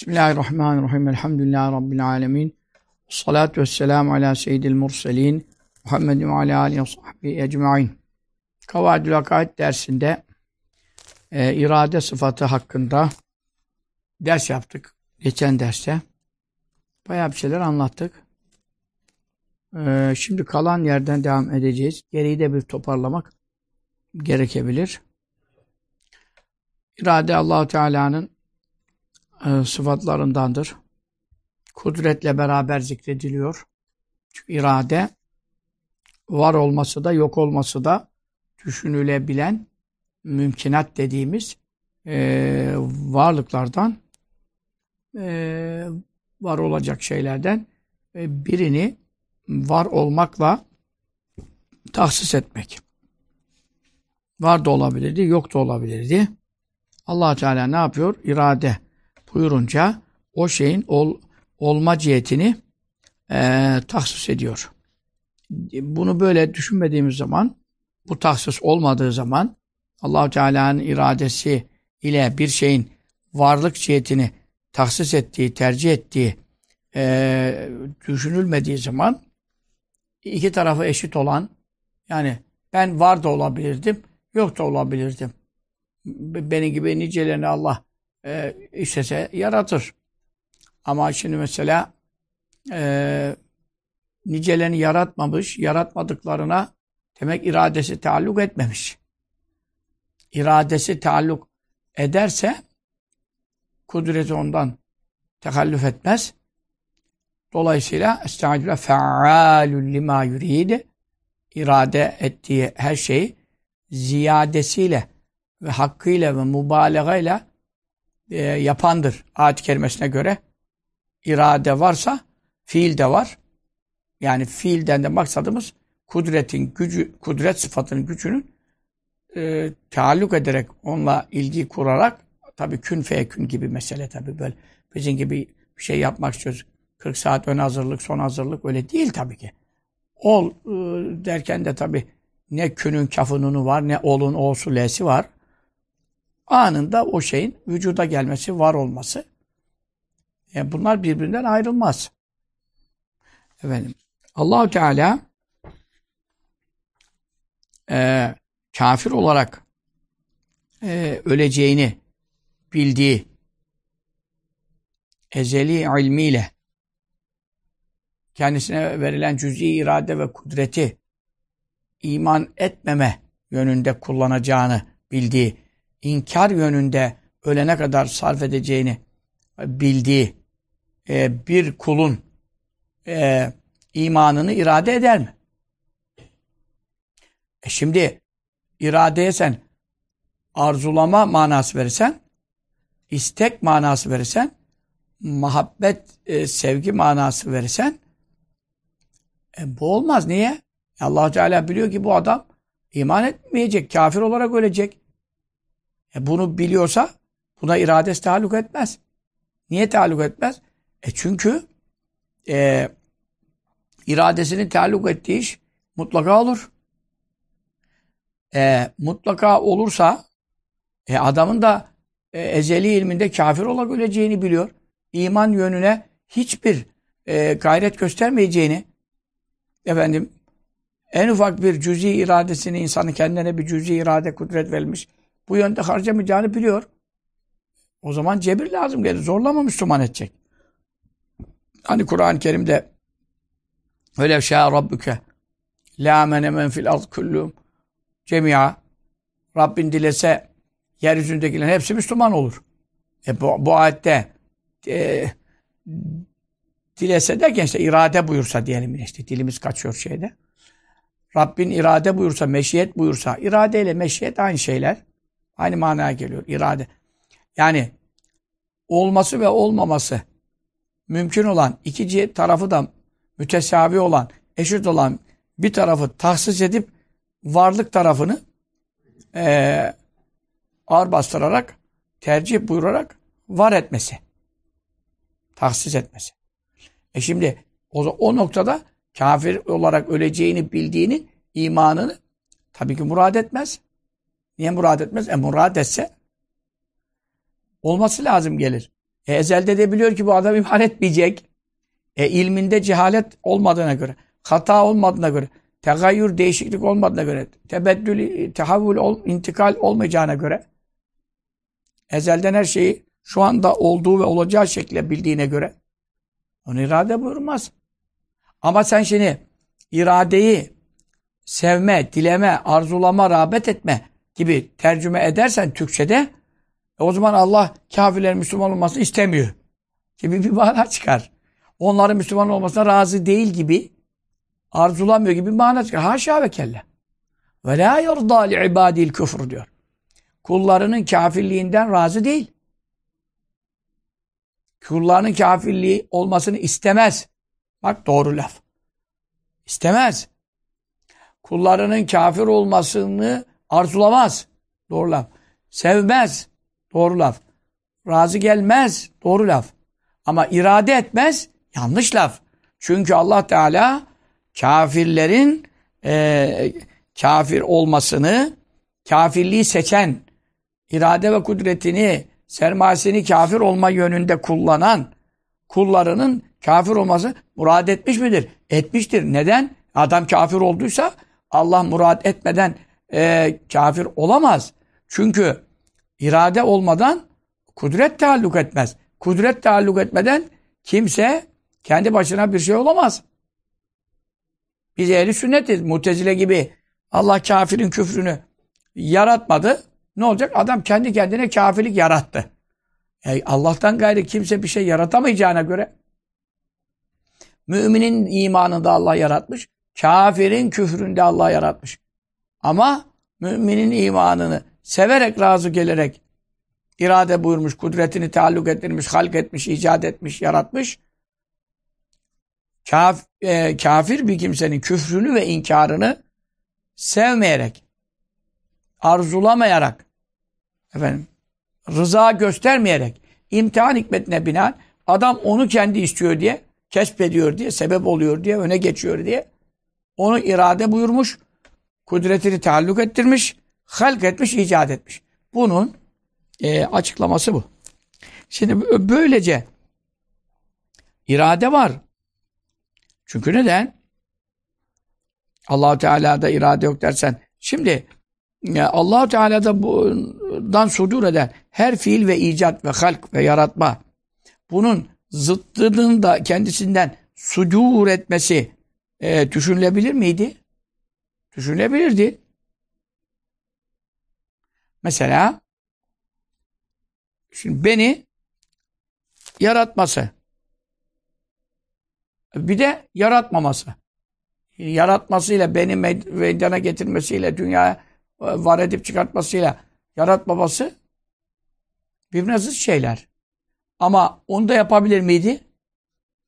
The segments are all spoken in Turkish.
Bismillahirrahmanirrahim. Elhamdülillahi Rabbil alemin. Salatu vesselamu ala seyyidil murselin. Muhammedin ve ala alihi ve sahbihi ecma'in. Kavadül Akaid dersinde e, irade sıfatı hakkında ders yaptık. Geçen derste. Bayağı bir şeyler anlattık. E, şimdi kalan yerden devam edeceğiz. Geriyi de bir toparlamak gerekebilir. İrade Allahu Teala'nın e, sıfatlarındandır. Kudretle beraber zikrediliyor. Çünkü irade var olması da yok olması da düşünülebilen mümkinat dediğimiz e, varlıklardan e, var olacak şeylerden e, birini var olmakla tahsis etmek. Var da olabilirdi, yok da olabilirdi. allah Teala ne yapıyor? İrade buyurunca o şeyin ol, olma cihetini e, tahsis ediyor. Bunu böyle düşünmediğimiz zaman, bu tahsis olmadığı zaman allah Teala'nın iradesi ile bir şeyin varlık cihetini tahsis ettiği, tercih ettiği e, düşünülmediği zaman iki tarafı eşit olan yani ben var da olabilirdim, yok da olabilirdim. Beni gibi nicelerini Allah e, istese yaratır. Ama şimdi mesela e, nicelerini yaratmamış, yaratmadıklarına demek iradesi taalluk etmemiş. İradesi taalluk ederse kudreti ondan tekallüf etmez. Dolayısıyla estağfirullah fe'alun lima yuride irade ettiği her şeyi ziyadesiyle ve hakkıyla ve mübalağayla e, yapandır. Ayet-i kerimesine göre irade varsa fiil de var. Yani fiilden de maksadımız kudretin gücü, kudret sıfatının gücünün e, taalluk ederek onunla ilgi kurarak tabi kün feyekün gibi mesele tabi böyle bizim gibi bir şey yapmak istiyoruz. 40 saat ön hazırlık, son hazırlık öyle değil tabii ki. Ol e, derken de tabi ne künün kafınunu var ne olun olsu lesi var anında o şeyin vücuda gelmesi, var olması. Yani bunlar birbirinden ayrılmaz. Efendim, Allahu Teala e, kafir olarak e, öleceğini bildiği ezeli ilmiyle kendisine verilen cüz'i irade ve kudreti iman etmeme yönünde kullanacağını bildiği inkar yönünde ölene kadar sarf edeceğini bildiği e, bir kulun e, imanını irade eder mi? E şimdi iradeye sen arzulama manası verirsen, istek manası verirsen, muhabbet, e, sevgi manası verirsen, e, bu olmaz. Niye? allah Teala biliyor ki bu adam iman etmeyecek, kafir olarak ölecek. E bunu biliyorsa buna iradesi taalluk etmez. Niye taalluk etmez? E çünkü e, iradesinin taalluk ettiği iş mutlaka olur. E, mutlaka olursa e, adamın da e, ezeli ilminde kafir olarak öleceğini biliyor. İman yönüne hiçbir e, gayret göstermeyeceğini efendim en ufak bir cüzi iradesini insanın kendine bir cüzi irade kudret vermiş bu yönde harcamayacağını biliyor. O zaman cebir lazım gelir. Zorlama Müslüman edecek. Hani Kur'an-ı Kerim'de öyle şâ rabbuke la mene men fil ard kullum cemia Rabbin dilese yeryüzündekilerin hepsi Müslüman olur. E bu, bu ayette e, dilese derken işte irade buyursa diyelim işte dilimiz kaçıyor şeyde. Rabbin irade buyursa, meşiyet buyursa, irade ile meşiyet aynı şeyler. Aynı manaya geliyor irade. Yani olması ve olmaması mümkün olan iki tarafı da mütesavi olan, eşit olan bir tarafı tahsis edip varlık tarafını e, ağır bastırarak, tercih buyurarak var etmesi. Tahsis etmesi. E şimdi o, o noktada kafir olarak öleceğini bildiğinin imanını tabii ki murad etmez. Niye murad etmez? E murad etse olması lazım gelir. E, ezelde de biliyor ki bu adam iman etmeyecek. E, ilminde cehalet olmadığına göre, hata olmadığına göre, tegayyür, değişiklik olmadığına göre, tebeddül, tehavül, ol, intikal olmayacağına göre, ezelden her şeyi şu anda olduğu ve olacağı şekilde bildiğine göre, onu irade buyurmaz. Ama sen şimdi iradeyi sevme, dileme, arzulama, rağbet etme gibi tercüme edersen Türkçe'de e o zaman Allah kafirlerin Müslüman olmasını istemiyor gibi bir mana çıkar. Onların Müslüman olmasına razı değil gibi arzulamıyor gibi bir mana çıkar. Haşa ve kella. Ve la yurda li ibadil küfür diyor. Kullarının kafirliğinden razı değil. Kullarının kafirliği olmasını istemez. Bak doğru laf. İstemez. Kullarının kafir olmasını arzulamaz. Doğru laf. Sevmez. Doğru laf. Razı gelmez. Doğru laf. Ama irade etmez. Yanlış laf. Çünkü Allah Teala kafirlerin e, kafir olmasını, kafirliği seçen, irade ve kudretini, sermayesini kafir olma yönünde kullanan kullarının kafir olması murad etmiş midir? Etmiştir. Neden? Adam kafir olduysa Allah murad etmeden e, kafir olamaz. Çünkü irade olmadan kudret taalluk etmez. Kudret taalluk etmeden kimse kendi başına bir şey olamaz. Biz ehli sünnetiz. Mutezile gibi Allah kafirin küfrünü yaratmadı. Ne olacak? Adam kendi kendine kafirlik yarattı. E Allah'tan gayrı kimse bir şey yaratamayacağına göre müminin imanında Allah yaratmış. Kafirin küfründe Allah yaratmış. Ama müminin imanını severek razı gelerek irade buyurmuş, kudretini taalluk ettirmiş, halk etmiş, icat etmiş, yaratmış. Kaf, e, kafir bir kimsenin küfrünü ve inkarını sevmeyerek, arzulamayarak, efendim, rıza göstermeyerek, imtihan hikmetine binaen adam onu kendi istiyor diye, kesbediyor diye, sebep oluyor diye, öne geçiyor diye onu irade buyurmuş, kudretini taalluk ettirmiş, halk etmiş, icat etmiş. Bunun e, açıklaması bu. Şimdi böylece irade var. Çünkü neden? Allahu Teala'da irade yok dersen. Şimdi Allahu Teala'da bundan sudur eden her fiil ve icat ve halk ve yaratma bunun zıttının da kendisinden sudur etmesi e, düşünülebilir miydi? Düşünülebilirdi. Mesela şimdi beni yaratması bir de yaratmaması. Yaratmasıyla beni meydana getirmesiyle dünyaya e, var edip çıkartmasıyla yaratmaması birbirine zıt şeyler. Ama onu da yapabilir miydi?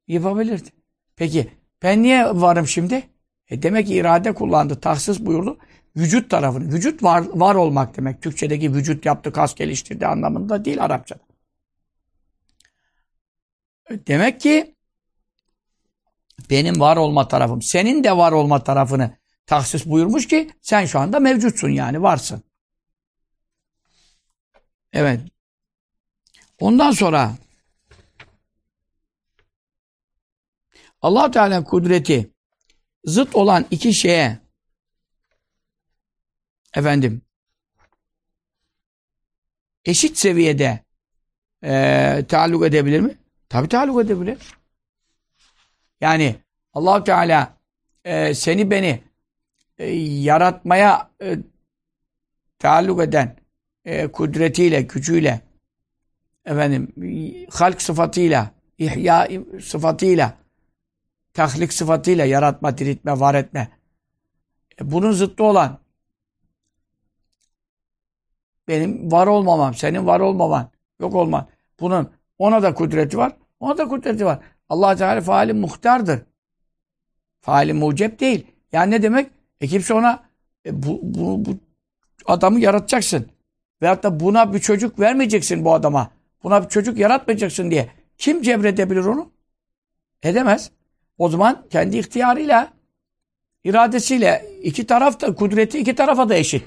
Yapabilirdi. Peki ben niye varım şimdi? E demek ki irade kullandı, tahsis buyurdu. Vücut tarafını. Vücut var, var olmak demek. Türkçedeki vücut yaptı, kas geliştirdi anlamında değil Arapçada. E demek ki benim var olma tarafım, senin de var olma tarafını tahsis buyurmuş ki sen şu anda mevcutsun yani varsın. Evet. Ondan sonra allah Teala kudreti zıt olan iki şeye efendim eşit seviyede e, taalluk edebilir mi? Tabi taalluk edebilir. Yani allah Teala e, seni beni e, yaratmaya e, taalluk eden e, kudretiyle, gücüyle efendim halk sıfatıyla, ihya sıfatıyla tahlik sıfatıyla yaratma, diriltme, var etme. E, bunun zıttı olan benim var olmamam, senin var olmaman, yok olman. Bunun ona da kudreti var, ona da kudreti var. Allah Teala faali muhtardır. Faali mucep değil. Yani ne demek? E kimse ona e, bu, bu, bu adamı yaratacaksın. Veyahut da buna bir çocuk vermeyeceksin bu adama. Buna bir çocuk yaratmayacaksın diye. Kim cebredebilir onu? Edemez. O zaman kendi ihtiyarıyla, iradesiyle iki taraf da, kudreti iki tarafa da eşit.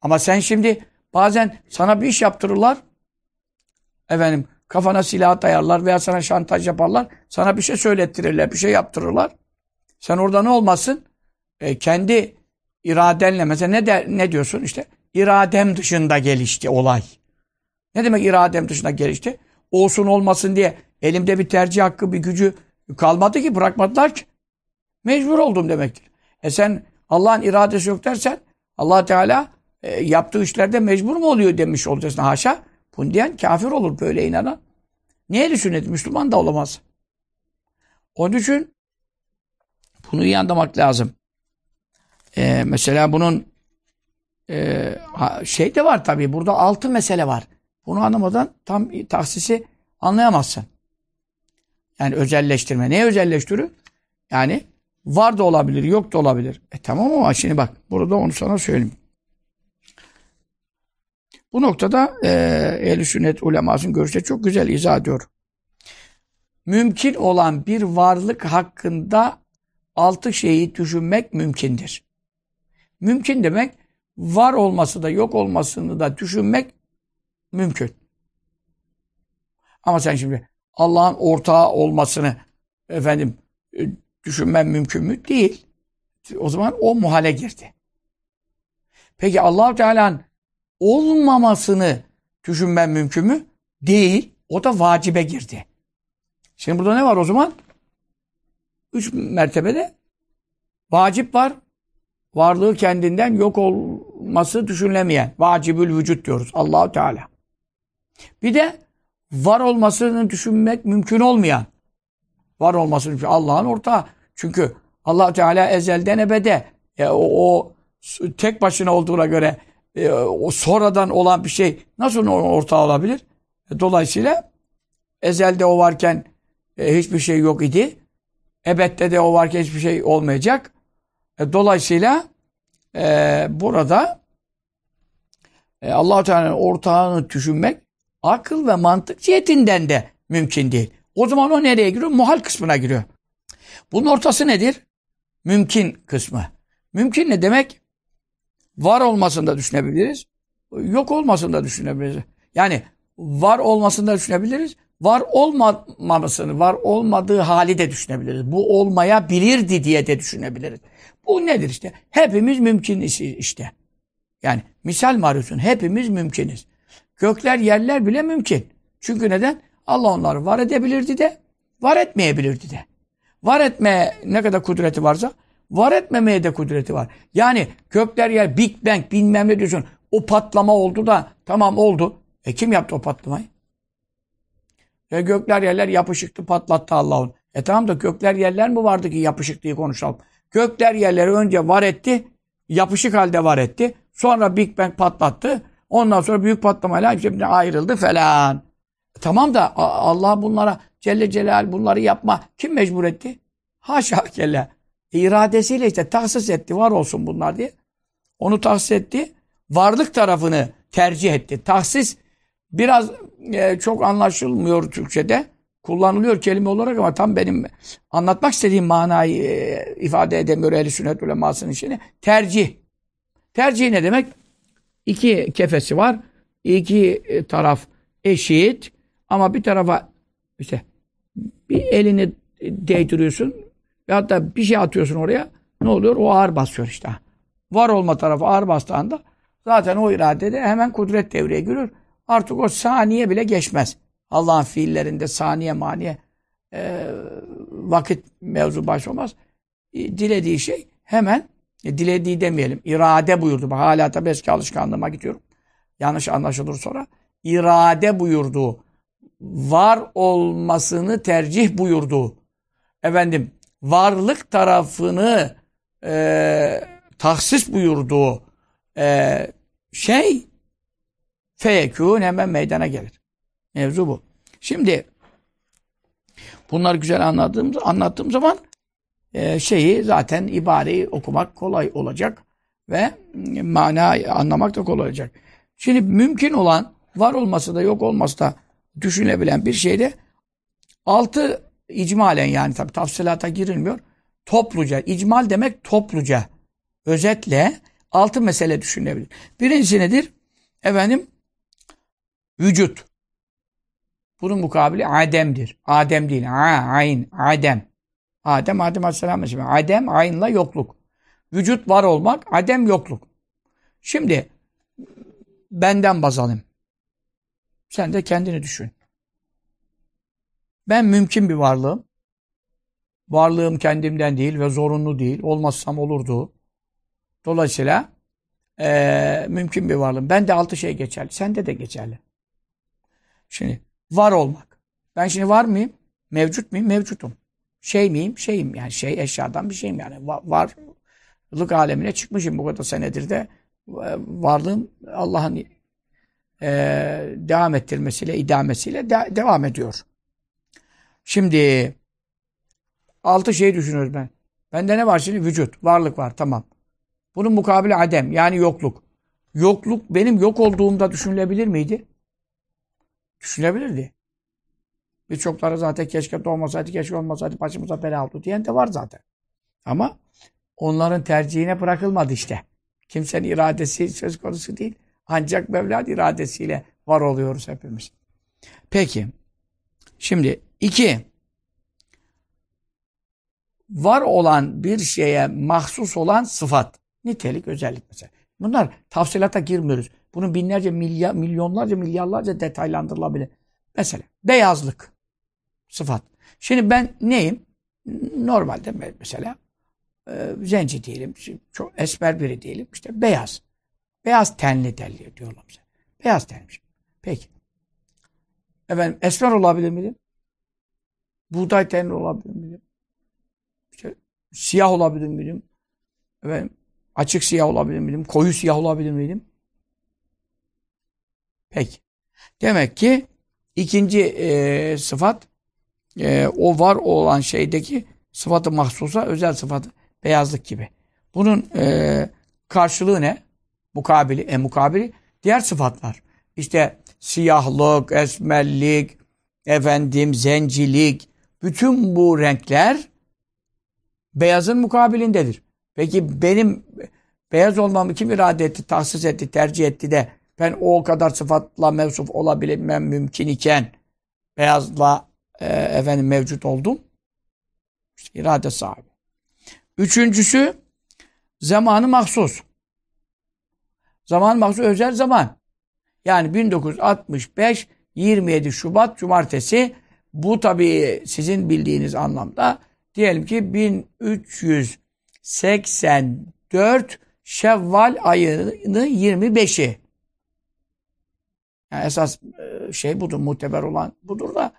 Ama sen şimdi bazen sana bir iş yaptırırlar. Efendim kafana silah dayarlar veya sana şantaj yaparlar. Sana bir şey söylettirirler, bir şey yaptırırlar. Sen orada ne olmasın? E, kendi iradenle mesela ne der, ne diyorsun işte iradem dışında gelişti olay. Ne demek iradem dışında gelişti? Olsun olmasın diye elimde bir tercih hakkı, bir gücü kalmadı ki bırakmadılar ki. Mecbur oldum demektir. E sen Allah'ın iradesi yok dersen allah Teala e, yaptığı işlerde mecbur mu oluyor demiş olacaksın. Haşa. Bunu diyen kafir olur böyle inanan. Niye düşünet? Müslüman da olamaz. Onun için bunu iyi anlamak lazım. Ee, mesela bunun e, şey de var tabii. Burada altı mesele var. Bunu anlamadan tam tahsisi anlayamazsın. Yani özelleştirme. Neye özelleştiriyor? Yani var da olabilir, yok da olabilir. E tamam ama şimdi bak burada onu sana söyleyeyim. Bu noktada e, ehl sünnet ulemasının görüşleri çok güzel izah ediyor. Mümkün olan bir varlık hakkında altı şeyi düşünmek mümkündür. Mümkün demek var olması da yok olmasını da düşünmek mümkün. Ama sen şimdi Allah'ın ortağı olmasını efendim e, düşünmen mümkün mü? Değil. O zaman o muhale girdi. Peki allah Teala'nın olmamasını düşünmen mümkün mü? Değil. O da vacibe girdi. Şimdi burada ne var o zaman? Üç mertebede vacip var. Varlığı kendinden yok olması düşünülemeyen. Vacibül vücut diyoruz. Allahu Teala. Bir de var olmasını düşünmek mümkün olmayan. Var olmasını Allah'ın ortağı. Çünkü allah Teala ezelden ebede e, o, o tek başına olduğuna göre e, o sonradan olan bir şey nasıl ortağı olabilir? E, dolayısıyla ezelde o varken e, hiçbir şey yok idi. Ebette de o varken hiçbir şey olmayacak. E, dolayısıyla e, burada e, allah Teala'nın ortağını düşünmek akıl ve mantık cihetinden de mümkün değil. O zaman o nereye giriyor? Muhal kısmına giriyor. Bunun ortası nedir? Mümkün kısmı. Mümkün ne demek? Var olmasını da düşünebiliriz. Yok olmasını da düşünebiliriz. Yani var olmasını da düşünebiliriz. Var olmamasını, var olmadığı hali de düşünebiliriz. Bu olmayabilirdi diye de düşünebiliriz. Bu nedir işte? Hepimiz mümkün işte. Yani misal mi arıyorsun? Hepimiz mümkünüz. Gökler, yerler bile mümkün. Çünkü neden? Allah onları var edebilirdi de, var etmeyebilirdi de. Var etmeye ne kadar kudreti varsa, var etmemeye de kudreti var. Yani gökler, yer, Big Bang bilmem ne diyorsun. O patlama oldu da tamam oldu. E kim yaptı o patlamayı? E gökler yerler yapışıktı patlattı Allah'ın. E tamam da gökler yerler mi vardı ki yapışık diye konuşalım. Gökler yerleri önce var etti. Yapışık halde var etti. Sonra Big Bang patlattı. Ondan sonra büyük patlamayla hepsi ayrıldı falan. E tamam da Allah bunlara Celle Celal bunları yapma. Kim mecbur etti? Haşa kelle. E, iradesiyle işte tahsis etti. Var olsun bunlar diye. Onu tahsis etti. Varlık tarafını tercih etti. Tahsis biraz e, çok anlaşılmıyor Türkçede. Kullanılıyor kelime olarak ama tam benim anlatmak istediğim manayı e, ifade edemiyor ehl sünnet ulemasının işini. Tercih. Tercih ne demek? İki kefesi var. İki e, taraf eşit ama bir tarafa işte bir elini değdiriyorsun ve hatta bir şey atıyorsun oraya ne oluyor? O ağır basıyor işte. Var olma tarafı ağır bastığında zaten o iradede hemen kudret devreye giriyor. Artık o saniye bile geçmez. Allah'ın fiillerinde saniye maniye e, vakit mevzu baş olmaz. E, dilediği şey hemen e, dilediği demeyelim. irade buyurdu. Bak, hala tabi eski alışkanlığıma gidiyorum. Yanlış anlaşılır sonra. İrade buyurdu. Var olmasını tercih buyurdu. Efendim varlık tarafını e, tahsis buyurduğu e, şey feyekûn hemen meydana gelir. Mevzu bu. Şimdi bunları güzel anladığım, anlattığım zaman e, şeyi zaten ibareyi okumak kolay olacak ve mana anlamak da kolay olacak. Şimdi mümkün olan var olması da yok olması da düşünebilen bir şeyde altı icmalen yani tabi tafsilata girilmiyor. Topluca, icmal demek topluca, özetle altı mesele düşünebilir. Birincisi nedir? Efendim, vücut. Bunun mukabili ademdir. Adem değil. A, ayn, adem. Adem, Adem Aleyhisselam ismi. Adem, aynla yokluk. Vücut var olmak, adem yokluk. Şimdi benden baz. Sen de kendini düşün. Ben mümkün bir varlığım. Varlığım kendimden değil ve zorunlu değil. Olmazsam olurdu. Dolayısıyla ee, mümkün bir varlığım. Ben de altı şey geçerli. Sende de geçerli. Şimdi var olmak. Ben şimdi var mıyım? Mevcut muyum? Mevcutum. Şey miyim? Şeyim. Yani şey eşyadan bir şeyim yani. Var, varlık alemine çıkmışım bu kadar senedir de varlığım Allah'ın e, devam ettirmesiyle, idamesiyle de, devam ediyor. Şimdi altı şey düşünüyoruz ben. Bende ne var şimdi? Vücut, varlık var. Tamam. Bunun mukabili adem yani yokluk. Yokluk benim yok olduğumda düşünülebilir miydi? Düşünebilirdi. Birçokları zaten keşke doğmasaydı, keşke olmasaydı başımıza bela oldu diyen de var zaten. Ama onların tercihine bırakılmadı işte. Kimsenin iradesi söz konusu değil. Ancak Mevla'nın iradesiyle var oluyoruz hepimiz. Peki. Şimdi iki. Var olan bir şeye mahsus olan sıfat. Nitelik, özellik mesela. Bunlar tafsilata girmiyoruz. Bunun binlerce, milyar, milyonlarca, milyarlarca detaylandırılabilir. Mesela beyazlık sıfat. Şimdi ben neyim? Normalde mesela e, zenci diyelim, çok esmer biri diyelim, işte beyaz. Beyaz tenli derli diyorlar bize. Beyaz tenli. Peki. Efendim esmer olabilir miyim? Buğday tenli olabilir miyim? İşte siyah olabilir miyim? Efendim açık siyah olabilir miyim? Koyu siyah olabilir miyim? Peki. Demek ki ikinci e, sıfat e, o var olan şeydeki sıfatı mahsusa özel sıfatı beyazlık gibi. Bunun e, karşılığı ne? Mukabili, e mukabili diğer sıfatlar. İşte siyahlık, esmerlik, efendim zencilik, bütün bu renkler beyazın mukabilindedir. Peki benim beyaz olmamı kim irade etti, tahsis etti, tercih etti de ben o kadar sıfatla mevsuf olabilmem mümkün iken beyazla efendim mevcut oldum. İşte irade sahibi. Üçüncüsü zamanı mahsus. Zaman mahsus özel zaman. Yani 1965 27 Şubat Cumartesi bu tabii sizin bildiğiniz anlamda diyelim ki 1384 Şevval ayının 25'i. Yani esas e, şey budur, muteber olan budur da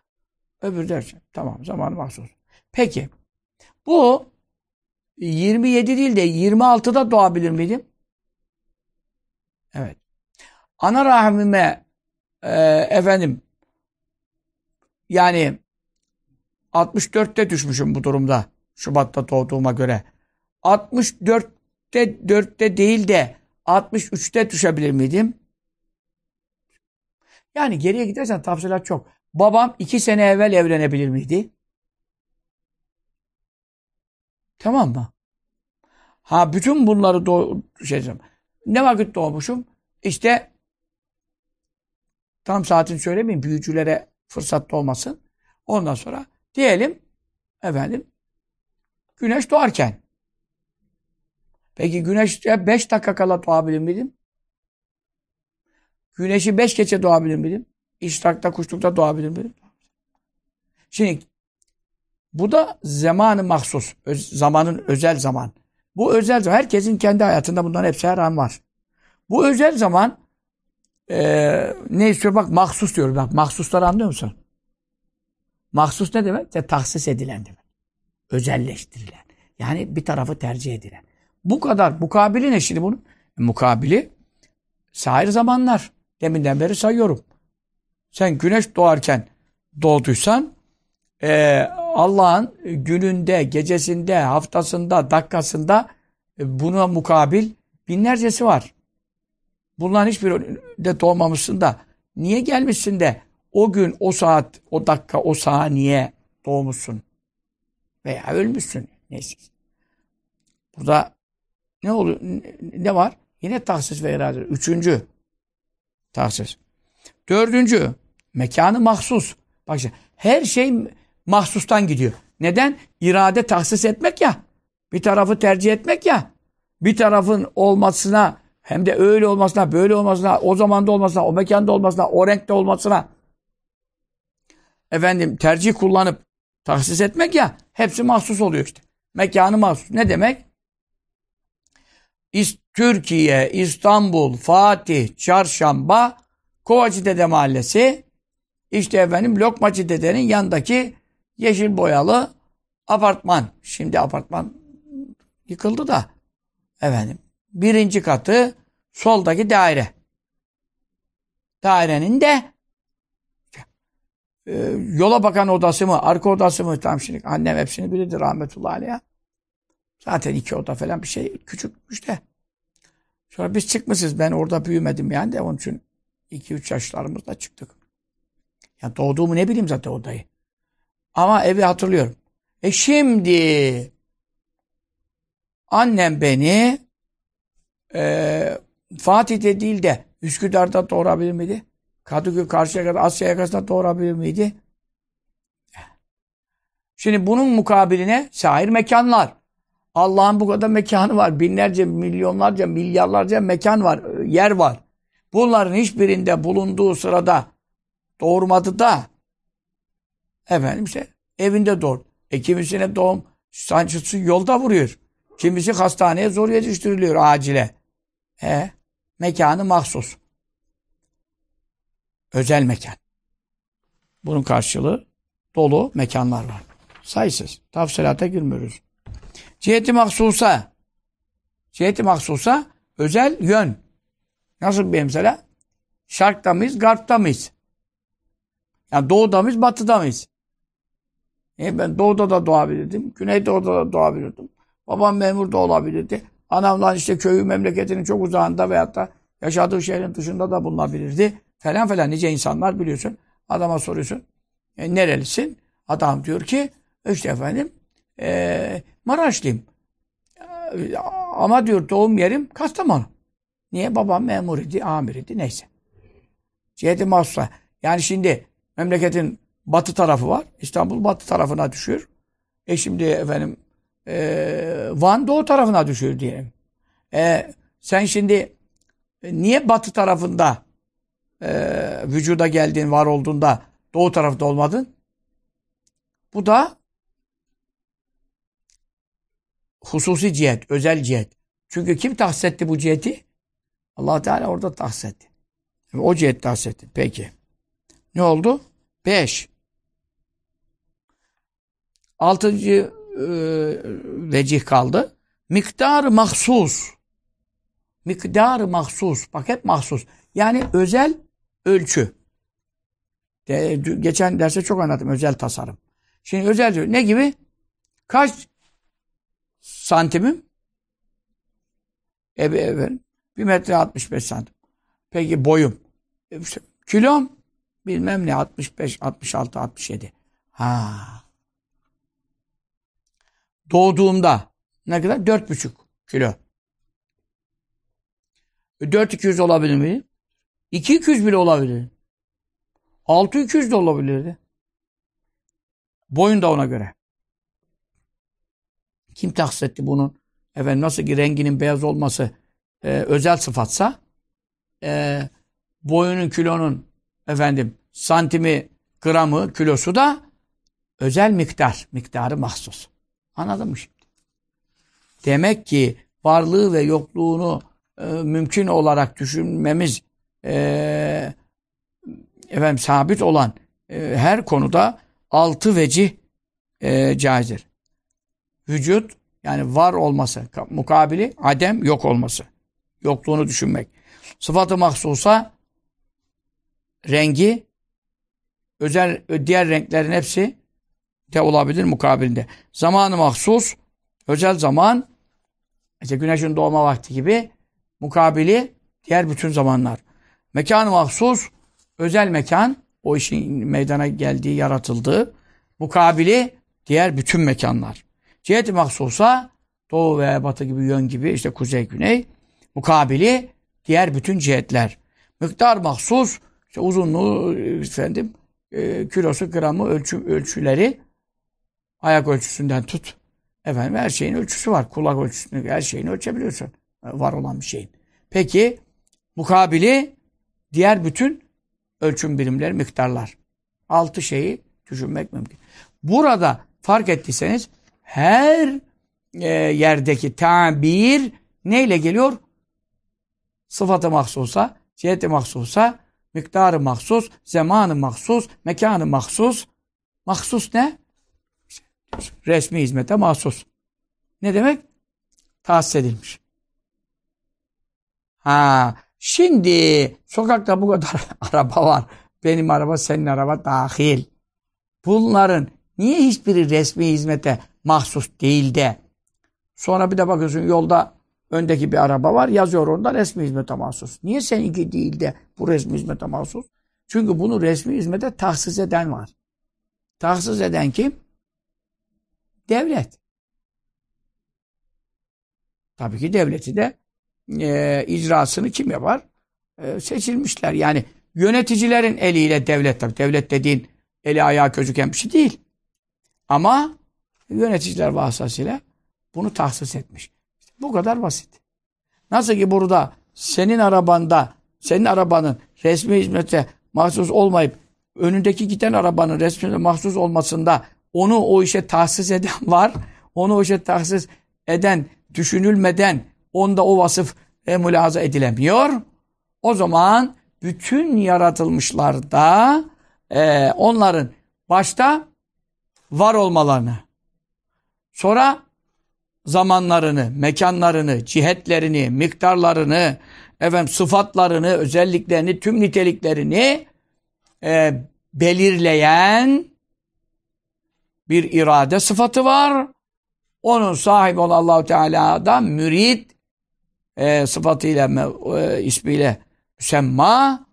öbür dersen. Tamam, zaman mahsus. Peki, bu 27 değil de 26'da doğabilir miydim? Evet. Ana rahmime e, efendim yani 64'te düşmüşüm bu durumda. Şubat'ta doğduğuma göre. 64'te 4'te değil de 63'te düşebilir miydim? Yani geriye gidersen tafsilat çok. Babam iki sene evvel evlenebilir miydi? Tamam mı? Ha bütün bunları do şey diyeceğim. Ne vakit doğmuşum? İşte tam saatini söylemeyeyim büyücülere fırsat olmasın. Ondan sonra diyelim efendim güneş doğarken. Peki güneş 5 dakika kala doğabilir miydim? Güneşi 5 geçe doğabilir miydim? İşrakta, kuşlukta doğabilir miydim? Şimdi bu da zamanı mahsus. Öz, zamanın özel zaman. Bu özel zaman. Herkesin kendi hayatında bunların hepsi her an var. Bu özel zaman e, ne istiyor? Bak mahsus diyorum. Bak mahsusları anlıyor musun? Mahsus ne demek? İşte tahsis edilen demek. Özelleştirilen. Yani bir tarafı tercih edilen. Bu kadar. Mukabili ne şimdi bunun? E, mukabili sair zamanlar. Deminden beri sayıyorum. Sen güneş doğarken doğduysan e, Allah'ın gününde, gecesinde, haftasında, dakikasında e, buna mukabil binlercesi var. Bunların hiçbir de doğmamışsın da niye gelmişsin de o gün, o saat, o dakika, o saniye doğmuşsun veya ölmüşsün. Neyse. Burada ne oluyor? Ne var? Yine tahsis ve irade. Üçüncü tahsis. Dördüncü mekanı mahsus. Bak şimdi her şey mahsustan gidiyor. Neden? İrade tahsis etmek ya. Bir tarafı tercih etmek ya. Bir tarafın olmasına hem de öyle olmasına, böyle olmasına, o zamanda olmasına, o mekanda olmasına, o renkte olmasına efendim tercih kullanıp tahsis etmek ya hepsi mahsus oluyor işte. Mekanı mahsus. Ne demek? Türkiye, İstanbul, Fatih, Çarşamba, Kovacı Dede Mahallesi, işte efendim Lokmacı Dede'nin yanındaki yeşil boyalı apartman. Şimdi apartman yıkıldı da efendim birinci katı soldaki daire. Dairenin de e, yola bakan odası mı, arka odası mı? Tam şimdi annem hepsini bilirdi rahmetullahi aleyha. Zaten iki oda falan bir şey küçükmüş de. Sonra biz çıkmışız. Ben orada büyümedim yani de onun için iki üç yaşlarımızda çıktık. Ya doğduğumu ne bileyim zaten odayı. Ama evi hatırlıyorum. E şimdi annem beni e, Fatih'te değil de Üsküdar'da doğurabilir miydi? Kadıköy karşıya kadar Asya yakasında doğurabilir miydi? Şimdi bunun mukabiline sahir mekanlar. Allah'ın bu kadar mekanı var. Binlerce, milyonlarca, milyarlarca mekan var, yer var. Bunların hiçbirinde bulunduğu sırada doğurmadı da efendim işte evinde doğur. E kimisine doğum sancısı yolda vuruyor. Kimisi hastaneye zor yetiştiriliyor acile. E, mekanı mahsus. Özel mekan. Bunun karşılığı dolu mekanlar var. Sayısız. Tafsilata girmiyoruz. Ciheti mahsusa. Ciheti mahsusa özel yön. Nasıl bir mesela? Şarkta mıyız, garpta mıyız? Yani doğuda mıyız, batıda mıyız? E ben doğuda da doğabilirdim. Güneydoğu'da da doğabilirdim. Babam memur da olabilirdi. Anamdan işte köyü memleketinin çok uzağında veyahut da yaşadığı şehrin dışında da bulunabilirdi. Falan falan nice insanlar biliyorsun. Adama soruyorsun. E, nerelisin? Adam diyor ki işte efendim e, Maraşlıyım. E, ama diyor doğum yerim Kastamonu. Niye? Babam memur idi, amir idi, neyse. Ciheti mahsusa. Yani şimdi memleketin batı tarafı var. İstanbul batı tarafına düşüyor. E şimdi efendim e, Van doğu tarafına düşüyor diyelim. E, sen şimdi e, niye batı tarafında e, vücuda geldiğin, var olduğunda doğu tarafta olmadın? Bu da hususi cihet, özel cihet. Çünkü kim tahsis etti bu ciheti? Allah Teala orada tahsis etti. O cihet tahsis etti. Peki. Ne oldu? Beş. Altıncı e, vecih kaldı. Miktar mahsus. Miktar mahsus. Bak hep mahsus. Yani özel ölçü. Geçen derste çok anlattım özel tasarım. Şimdi özel ne gibi? Kaç santimim? Evet, evet. Bir metre 65 santim. Peki boyum? E, kilom? Bilmem ne 65, 66, 67. Ha. Doğduğumda ne kadar? 4,5 kilo. 4200 e, olabilir mi? 2200 bile olabilir. 6200 de olabilirdi. Boyun da ona göre. Kim tahsis etti bunun? Efendim nasıl ki renginin beyaz olması e, özel sıfatsa e, boyunun kilonun efendim santimi gramı kilosu da özel miktar. Miktarı mahsus. Anladın mı şimdi? Demek ki varlığı ve yokluğunu e, mümkün olarak düşünmemiz e, efendim sabit olan e, her konuda altı vecih e, caizdir. Vücut yani var olması, mukabili adem yok olması. Yokluğunu düşünmek. Sıfatı mahsusa rengi özel diğer renklerin hepsi de olabilir mukabilinde. Zamanı mahsus özel zaman işte güneşin doğma vakti gibi mukabili diğer bütün zamanlar. Mekanı mahsus özel mekan o işin meydana geldiği, yaratıldığı mukabili diğer bütün mekanlar. Cihet-i mahsusa doğu veya batı gibi yön gibi işte kuzey güney mukabili diğer bütün cihetler. Miktar mahsus işte uzunluğu efendim e, kilosu, gramı, ölçü, ölçüleri ayak ölçüsünden tut. Efendim her şeyin ölçüsü var. Kulak ölçüsünü her şeyini ölçebiliyorsun. E, var olan bir şeyin. Peki mukabili diğer bütün ölçüm birimleri, miktarlar. Altı şeyi düşünmek mümkün. Burada fark ettiyseniz her e, yerdeki tabir neyle geliyor? Sıfatı mahsusa, ciheti mahsusa, miktarı mahsus, zamanı mahsus, mekanı mahsus. Mahsus ne? Resmi hizmete mahsus. Ne demek? Tahsis edilmiş. Ha, şimdi sokakta bu kadar araba var. Benim araba, senin araba dahil. Bunların niye hiçbiri resmi hizmete mahsus değil de sonra bir de bakıyorsun yolda öndeki bir araba var yazıyor orada resmi hizmete mahsus. Niye seninki değil de bu resmi hizmete mahsus? Çünkü bunu resmi hizmete tahsis eden var. Tahsis eden kim? Devlet. Tabii ki devleti de e, icrasını kim yapar? E, seçilmişler. Yani yöneticilerin eliyle devlet tabii. Devlet dediğin eli ayağı közüken bir şey değil. Ama yöneticiler vasıtasıyla bunu tahsis etmiş. Bu kadar basit. Nasıl ki burada senin arabanda, senin arabanın resmi hizmete mahsus olmayıp önündeki giden arabanın resmi mahsus olmasında onu o işe tahsis eden var. Onu o işe tahsis eden düşünülmeden onda o vasıf e, mülaza edilemiyor. O zaman bütün yaratılmışlarda e, onların başta var olmalarını, sonra zamanlarını, mekanlarını, cihetlerini, miktarlarını, efendim sıfatlarını, özelliklerini, tüm niteliklerini e, belirleyen bir irade sıfatı var. Onun sahibi olan Allahu Teala'dan mürid e, sıfatıyla e, ismiyle müsemma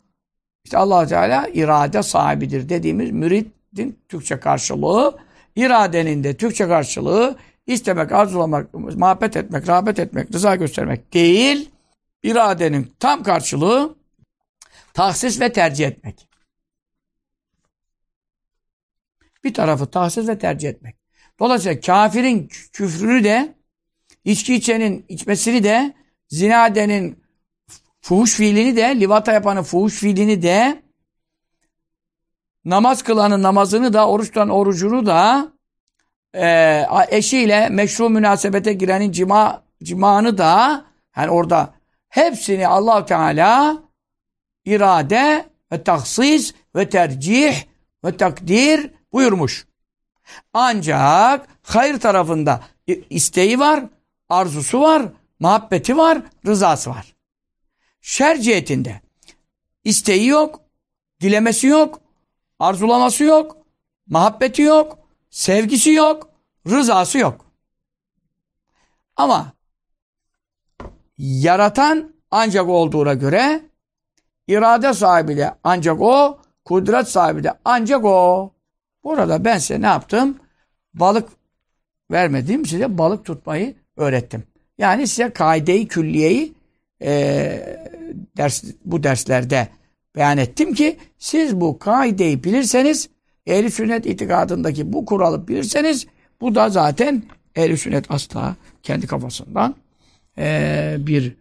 işte allah Teala irade sahibidir dediğimiz müridin Türkçe karşılığı iradenin de Türkçe karşılığı istemek, arzulamak, muhabbet etmek, rağbet etmek, rıza göstermek değil iradenin tam karşılığı tahsis ve tercih etmek. Bir tarafı tahsis ve tercih etmek. Dolayısıyla kafirin küfrünü de içki içenin içmesini de zina edenin fuhuş fiilini de, livata yapanın fuhuş fiilini de, namaz kılanın namazını da, oruç tutan orucunu da, e, eşiyle meşru münasebete girenin cima, cimanı da, yani orada hepsini allah Teala irade ve taksis ve tercih ve takdir buyurmuş. Ancak hayır tarafında isteği var, arzusu var, muhabbeti var, rızası var. Şer cihetinde isteği yok, dilemesi yok, arzulaması yok, muhabbeti yok, sevgisi yok, rızası yok. Ama yaratan ancak olduğuna göre irade sahibi de ancak o, kudret sahibi de ancak o. Burada ben size ne yaptım? Balık vermedim, size balık tutmayı öğrettim. Yani size kaideyi külliyeyi e, ders, bu derslerde beyan ettim ki siz bu kaideyi bilirseniz ehl sünnet itikadındaki bu kuralı bilirseniz bu da zaten ehl sünnet asla kendi kafasından e, bir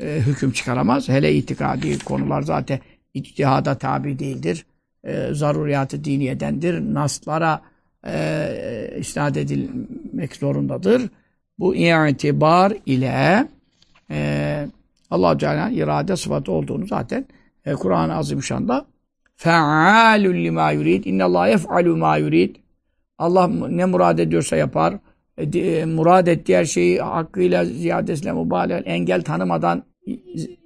e, hüküm çıkaramaz. Hele itikadi konular zaten içtihada tabi değildir. E, zaruriyatı diniyedendir. Naslara e, isnat edilmek zorundadır. Bu itibar ile e, allah Teala'nın irade sıfatı olduğunu zaten e, Kur'an-ı Azimüşşan'da fe'alun lima yurid innallâhe yef'alu ma yurid Allah ne murad ediyorsa yapar. E, e, murad ettiği her şeyi hakkıyla ziyadesiyle mübalağ engel tanımadan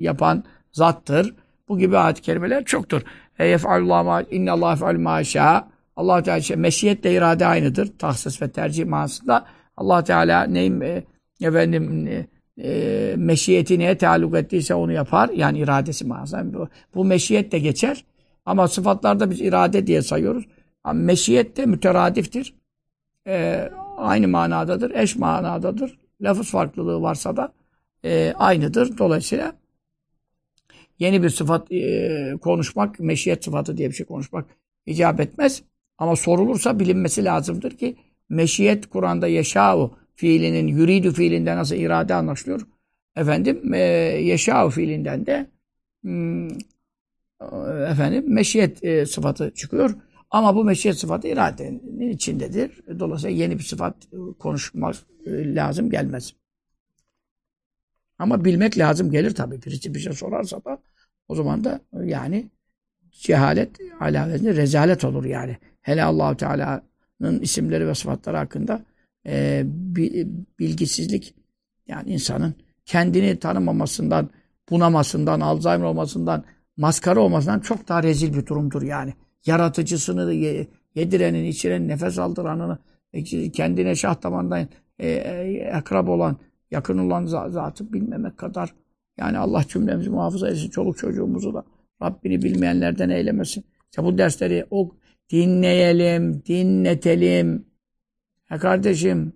yapan zattır. Bu gibi ayet-i kerimeler çoktur. E yef'alullah ma innallâhe yef'alu ma şâ Allah Teala şey, meşiyetle irade aynıdır. Tahsis ve tercih manasında Allah Teala neyim e, efendim e, e, meşiyeti neye taalluk ettiyse onu yapar. Yani iradesi manasında. Bu, bu meşiyet de geçer. Ama sıfatlarda biz irade diye sayıyoruz. Ama meşiyet de müteradiftir. E, aynı manadadır. Eş manadadır. Lafız farklılığı varsa da e, aynıdır. Dolayısıyla yeni bir sıfat e, konuşmak, meşiyet sıfatı diye bir şey konuşmak icap etmez. Ama sorulursa bilinmesi lazımdır ki meşiyet Kur'an'da yaşavu fiilinin yuridu fiilinden nasıl irade anlaşılıyor? Efendim e, yaşavu fiilinden de hmm, efendim meşiyet e, sıfatı çıkıyor. Ama bu meşiyet sıfatı iradenin içindedir. Dolayısıyla yeni bir sıfat e, konuşmak e, lazım gelmez. Ama bilmek lazım gelir tabii. Birisi bir şey sorarsa da o zaman da yani cehalet alavetinde rezalet olur yani. Hele Allahu Teala'nın isimleri ve sıfatları hakkında e, bilgisizlik yani insanın kendini tanımamasından, bunamasından, Alzheimer olmasından, maskara olmasından çok daha rezil bir durumdur yani. Yaratıcısını, yedirenin, içirenin, nefes aldıranını, kendine şah damarından e, e, akrab olan, yakın olan zatı bilmemek kadar yani Allah cümlemizi muhafaza etsin, çoluk çocuğumuzu da Rabbini bilmeyenlerden eylemesin. İşte bu dersleri o dinleyelim, dinletelim. Ha kardeşim,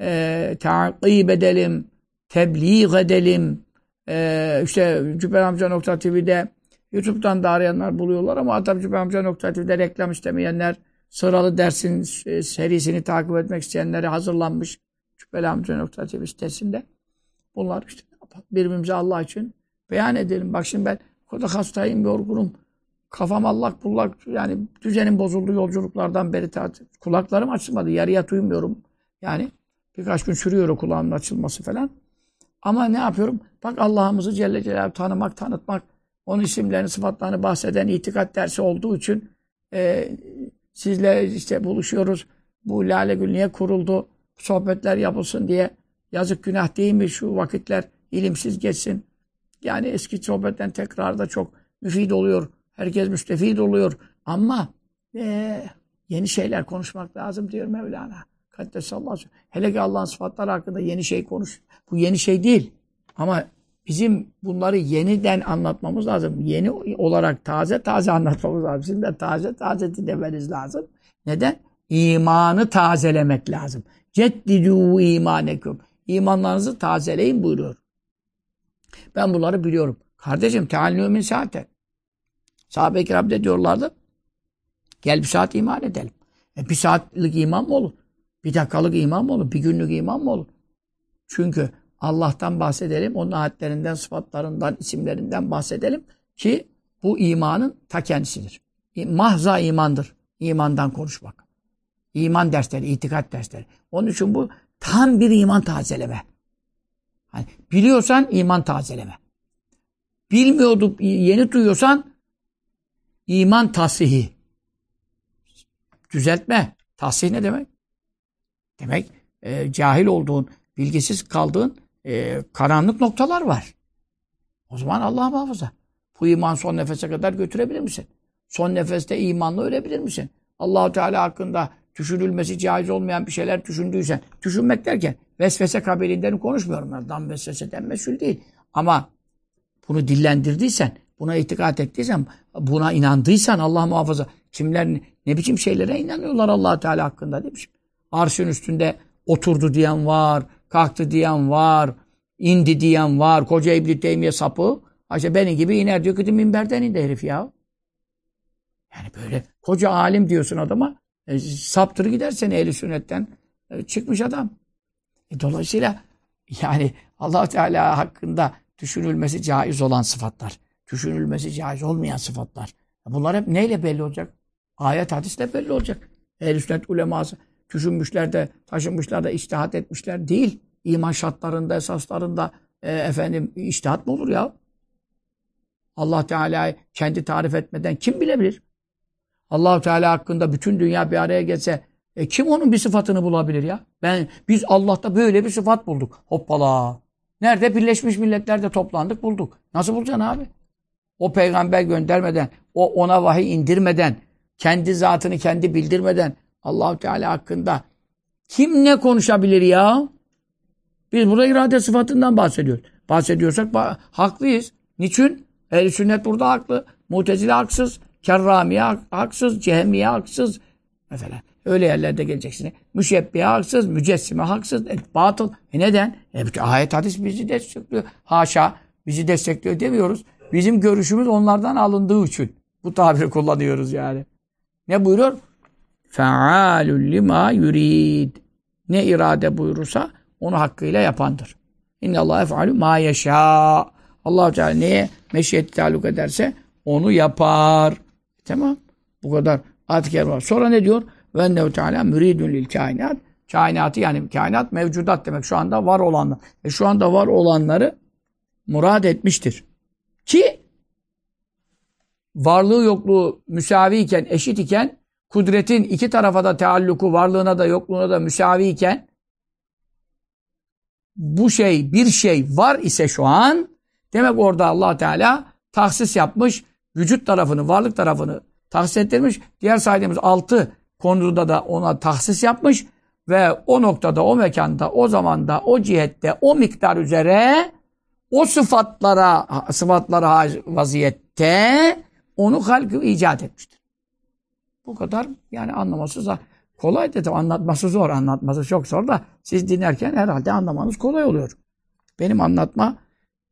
e, takip edelim, tebliğ edelim. E, işte cübbelamca.tv'de YouTube'dan da arayanlar buluyorlar ama tabii cübbelamca.tv'de reklam istemeyenler, sıralı dersin serisini takip etmek isteyenlere hazırlanmış cübbelamca.tv sitesinde. Bunlar işte birbirimize Allah için beyan edelim. Bak şimdi ben o kadar hastayım, yorgunum. Kafam allak bullak yani düzenim bozuldu yolculuklardan beri kulaklarım açılmadı. Yarıya duymuyorum. Yani birkaç gün sürüyor o kulağımın açılması falan. Ama ne yapıyorum? Bak Allah'ımızı Celle Celaluhu tanımak, tanıtmak, onun isimlerini, sıfatlarını bahseden itikat dersi olduğu için e, sizle işte buluşuyoruz. Bu Lale Gül niye kuruldu? Sohbetler yapılsın diye. Yazık günah değil mi şu vakitler ilimsiz geçsin. Yani eski sohbetten tekrar da çok müfid oluyor. Herkes müstefid oluyor. Ama e, yeni şeyler konuşmak lazım diyor Mevlana. Kaddesallahu Hele ki Allah'ın sıfatları hakkında yeni şey konuş. Bu yeni şey değil. Ama bizim bunları yeniden anlatmamız lazım. Yeni olarak taze taze anlatmamız lazım. Şimdi de taze taze dinlemeniz lazım. Neden? İmanı tazelemek lazım. Ceddidu imanekum. İmanlarınızı tazeleyin buyuruyor. Ben bunları biliyorum. Kardeşim teallümin zaten. Sahabe-i kiram de diyorlardı. Gel bir saat iman edelim. E bir saatlik iman mı olur? Bir dakikalık iman mı olur? Bir günlük iman mı olur? Çünkü Allah'tan bahsedelim, onun ayetlerinden, sıfatlarından, isimlerinden bahsedelim ki bu imanın ta kendisidir. Mahza imandır. İmandan konuşmak. İman dersleri, itikat dersleri. Onun için bu tam bir iman tazeleme. Hani biliyorsan iman tazeleme. Bilmiyorduk, yeni duyuyorsan iman tasihi. Düzeltme. Tasih ne demek? Demek e, cahil olduğun, bilgisiz kaldığın e, karanlık noktalar var. O zaman Allah muhafaza. Bu iman son nefese kadar götürebilir misin? Son nefeste imanla ölebilir misin? Allahu Teala hakkında düşünülmesi caiz olmayan bir şeyler düşündüysen, düşünmek derken vesvese kabilinden konuşmuyorum. Ben. Dan vesveseden mesul değil. Ama bunu dillendirdiysen, buna itikat ettiysen, buna inandıysan Allah muhafaza. Kimler ne biçim şeylere inanıyorlar allah Teala hakkında demiş. Arşın üstünde oturdu diyen var, kalktı diyen var, indi diyen var. Koca İbni Teymiye sapı. İşte benim gibi iner diyor ki minberden indi herif ya. Yani böyle koca alim diyorsun adama. E, saptır gidersen ehli sünnetten e, çıkmış adam. E, dolayısıyla yani allah Teala hakkında düşünülmesi caiz olan sıfatlar, düşünülmesi caiz olmayan sıfatlar. Bunlar hep neyle belli olacak? Ayet hadisle belli olacak. Ehl-i sünnet uleması düşünmüşler de, taşınmışlar da, iştihat etmişler değil. İman şartlarında, esaslarında e, efendim iştihat mı olur ya? Allah Teala'yı kendi tarif etmeden kim bilebilir? allah Teala hakkında bütün dünya bir araya gelse e, kim onun bir sıfatını bulabilir ya? Ben Biz Allah'ta böyle bir sıfat bulduk. Hoppala. Nerede? Birleşmiş Milletler'de toplandık bulduk. Nasıl bulacaksın abi? O peygamber göndermeden, o ona vahiy indirmeden, kendi zatını kendi bildirmeden Allahu Teala hakkında kim ne konuşabilir ya? Biz burada irade sıfatından bahsediyoruz. Bahsediyorsak bah haklıyız. Niçin? Ehl-i sünnet burada haklı. Mutezile haksız. Kerramiye haksız. Cehmiye haksız. Mesela öyle yerlerde geleceksin. Müşebbiye haksız. Mücessime haksız. E, batıl. E neden? E, ayet hadis bizi destekliyor. Haşa bizi destekliyor demiyoruz. Bizim görüşümüz onlardan alındığı için bu tabiri kullanıyoruz yani. Ne buyuruyor? Fealul lima yurid. Ne irade buyurursa onu hakkıyla yapandır. İnne Allah ef'alu ma yeşâ. allah Teala neye meşiyeti taluk ederse onu yapar. Tamam. Bu kadar ayet var. Sonra ne diyor? Ve ennehu teala müridun lil kainat. Kainatı yani kainat mevcudat demek. Şu anda var olanlar. E şu anda var olanları murad etmiştir. Ki varlığı yokluğu müsavi iken, eşit iken kudretin iki tarafa da tealluku, varlığına da yokluğuna da müsavi iken bu şey, bir şey var ise şu an demek orada allah Teala tahsis yapmış, vücut tarafını, varlık tarafını tahsis ettirmiş. Diğer saydığımız altı konuda da ona tahsis yapmış ve o noktada, o mekanda, o zamanda, o cihette, o miktar üzere o sıfatlara, sıfatlara vaziyette onu halkı icat etmiştir. Bu kadar yani anlaması zor. Kolay dedim anlatması zor, anlatması çok zor da siz dinlerken herhalde anlamanız kolay oluyor. Benim anlatma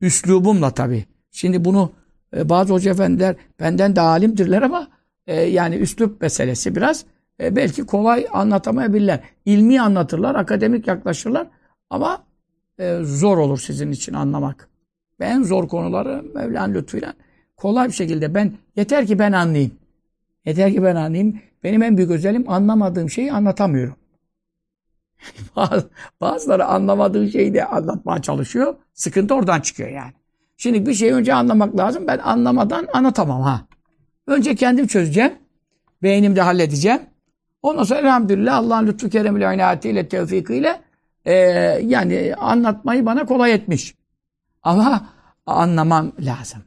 üslubumla tabii. Şimdi bunu e, bazı hoca efendiler benden de alimdirler ama e, yani üslup meselesi biraz e, belki kolay anlatamayabilirler. İlmi anlatırlar, akademik yaklaşırlar ama e, zor olur sizin için anlamak. Ben zor konuları Mevla'nın lütfuyla kolay bir şekilde ben yeter ki ben anlayayım. Yeter ki ben anlayayım. Benim en büyük özelliğim anlamadığım şeyi anlatamıyorum. Bazıları anlamadığı şeyi de anlatmaya çalışıyor. Sıkıntı oradan çıkıyor yani. Şimdi bir şeyi önce anlamak lazım. Ben anlamadan anlatamam ha. Önce kendim çözeceğim. Beynimde halledeceğim. Ondan sonra elhamdülillah Allah'ın lütfu keremiyle, inayetiyle, tevfikiyle e, yani anlatmayı bana kolay etmiş. Ama anlamam lazım.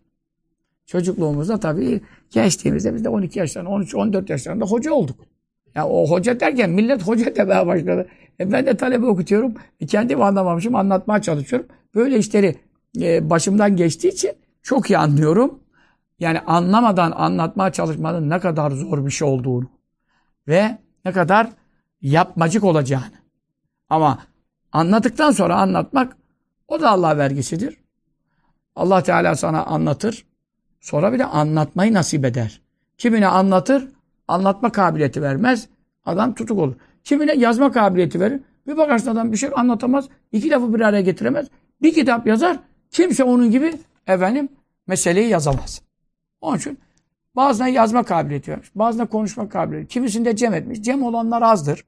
Çocukluğumuzda tabii geçtiğimizde biz de 12 yaşlarında, 13-14 yaşlarında hoca olduk. Ya o hoca derken millet hoca demeye başladı. E ben de talebe okutuyorum. E kendim anlamamışım, anlatmaya çalışıyorum. Böyle işleri e, başımdan geçtiği için çok iyi anlıyorum. Yani anlamadan anlatmaya çalışmanın ne kadar zor bir şey olduğunu ve ne kadar yapmacık olacağını. Ama anladıktan sonra anlatmak o da Allah vergisidir. Allah Teala sana anlatır. Sonra bir de anlatmayı nasip eder. Kimine anlatır, anlatma kabiliyeti vermez. Adam tutuk olur. Kimine yazma kabiliyeti verir. Bir bakarsın adam bir şey anlatamaz. iki lafı bir araya getiremez. Bir kitap yazar. Kimse onun gibi efendim meseleyi yazamaz. Onun için bazına yazma kabiliyeti vermiş. Bazına konuşma kabiliyeti. Kimisinde cem etmiş. Cem olanlar azdır.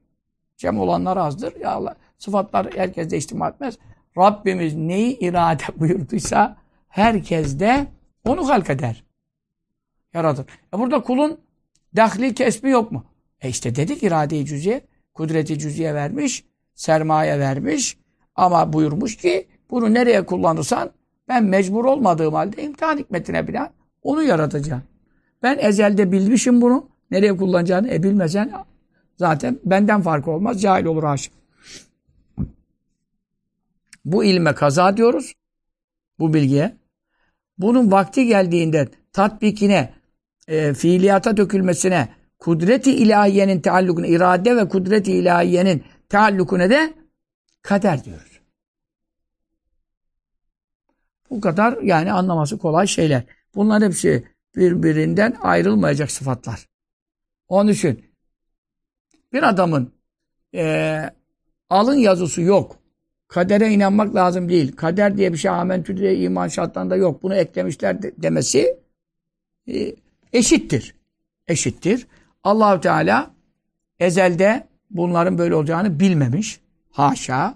Cem olanlar azdır. Ya Allah sıfatlar herkes de ihtimal etmez. Rabbimiz neyi irade buyurduysa herkes de onu halk eder. Yaratır. E burada kulun dahli kesbi yok mu? E işte dedik irade-i cüziye, kudreti cüziye vermiş, sermaye vermiş ama buyurmuş ki bunu nereye kullanırsan ben mecbur olmadığım halde imtihan hikmetine bile onu yaratacağım. Ben ezelde bilmişim bunu. Nereye kullanacağını e bilmesen zaten benden farkı olmaz. Cahil olur haşa. Bu ilme kaza diyoruz. Bu bilgiye. Bunun vakti geldiğinde tatbikine, e, fiiliyata dökülmesine, kudreti ilahiyenin teallukuna, irade ve kudreti ilahiyenin teallukuna de kader diyoruz. Bu kadar yani anlaması kolay şeyler. Bunların hepsi birbirinden ayrılmayacak sıfatlar. Onun için bir adamın e, alın yazısı yok. Kadere inanmak lazım değil. Kader diye bir şey amentü diye iman şartlarında yok. Bunu eklemişler de, demesi e, eşittir. Eşittir. Allahü Teala ezelde bunların böyle olacağını bilmemiş. Haşa.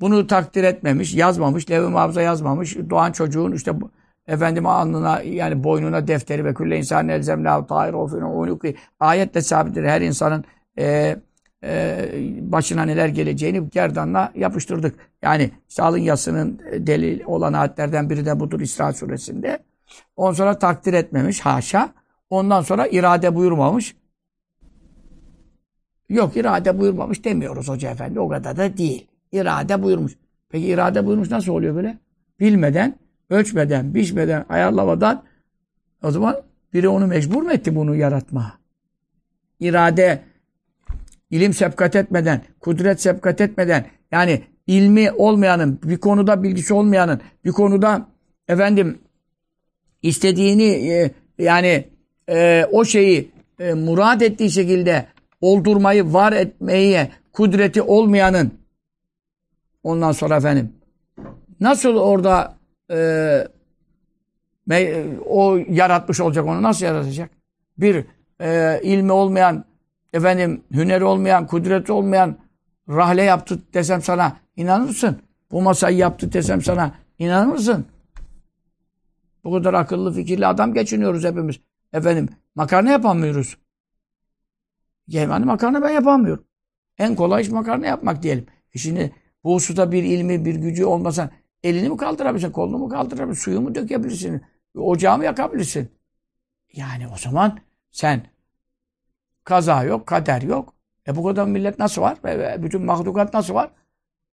Bunu takdir etmemiş, yazmamış, levh-i mahfuza yazmamış. Doğan çocuğun işte efendim alnına yani boynuna defteri ve külle insan elzemlahu tahir unuki ayetle sabittir. Her insanın e, e, başına neler geleceğini gerdanla yapıştırdık. Yani işte alın yasının delil olan ayetlerden biri de budur İsra suresinde. Ondan sonra takdir etmemiş haşa. Ondan sonra irade buyurmamış. Yok irade buyurmamış demiyoruz hoca efendi. O kadar da değil. İrade buyurmuş. Peki irade buyurmuş nasıl oluyor böyle? Bilmeden, ölçmeden, biçmeden, ayarlamadan o zaman biri onu mecbur mu etti bunu yaratma? İrade ilim sepkat etmeden, kudret sepkat etmeden yani ilmi olmayanın, bir konuda bilgisi olmayanın, bir konuda efendim istediğini e, yani e, o şeyi e, murad ettiği şekilde oldurmayı, var etmeyi kudreti olmayanın ondan sonra efendim nasıl orada e, o yaratmış olacak onu nasıl yaratacak? Bir e, ilmi olmayan efendim hüneri olmayan, kudreti olmayan rahle yaptı desem sana inanır mısın? Bu masayı yaptı desem sana inanır mısın? Bu kadar akıllı fikirli adam geçiniyoruz hepimiz. Efendim makarna yapamıyoruz. Yani makarna ben yapamıyorum. En kolay iş makarna yapmak diyelim. E şimdi bu hususta bir ilmi, bir gücü olmasa elini mi kaldırabilirsin, kolunu mu kaldırabilirsin, suyu mu dökebilirsin, ocağı mı yakabilirsin? Yani o zaman sen kaza yok, kader yok. E bu kadar millet nasıl var? E, bütün mahlukat nasıl var?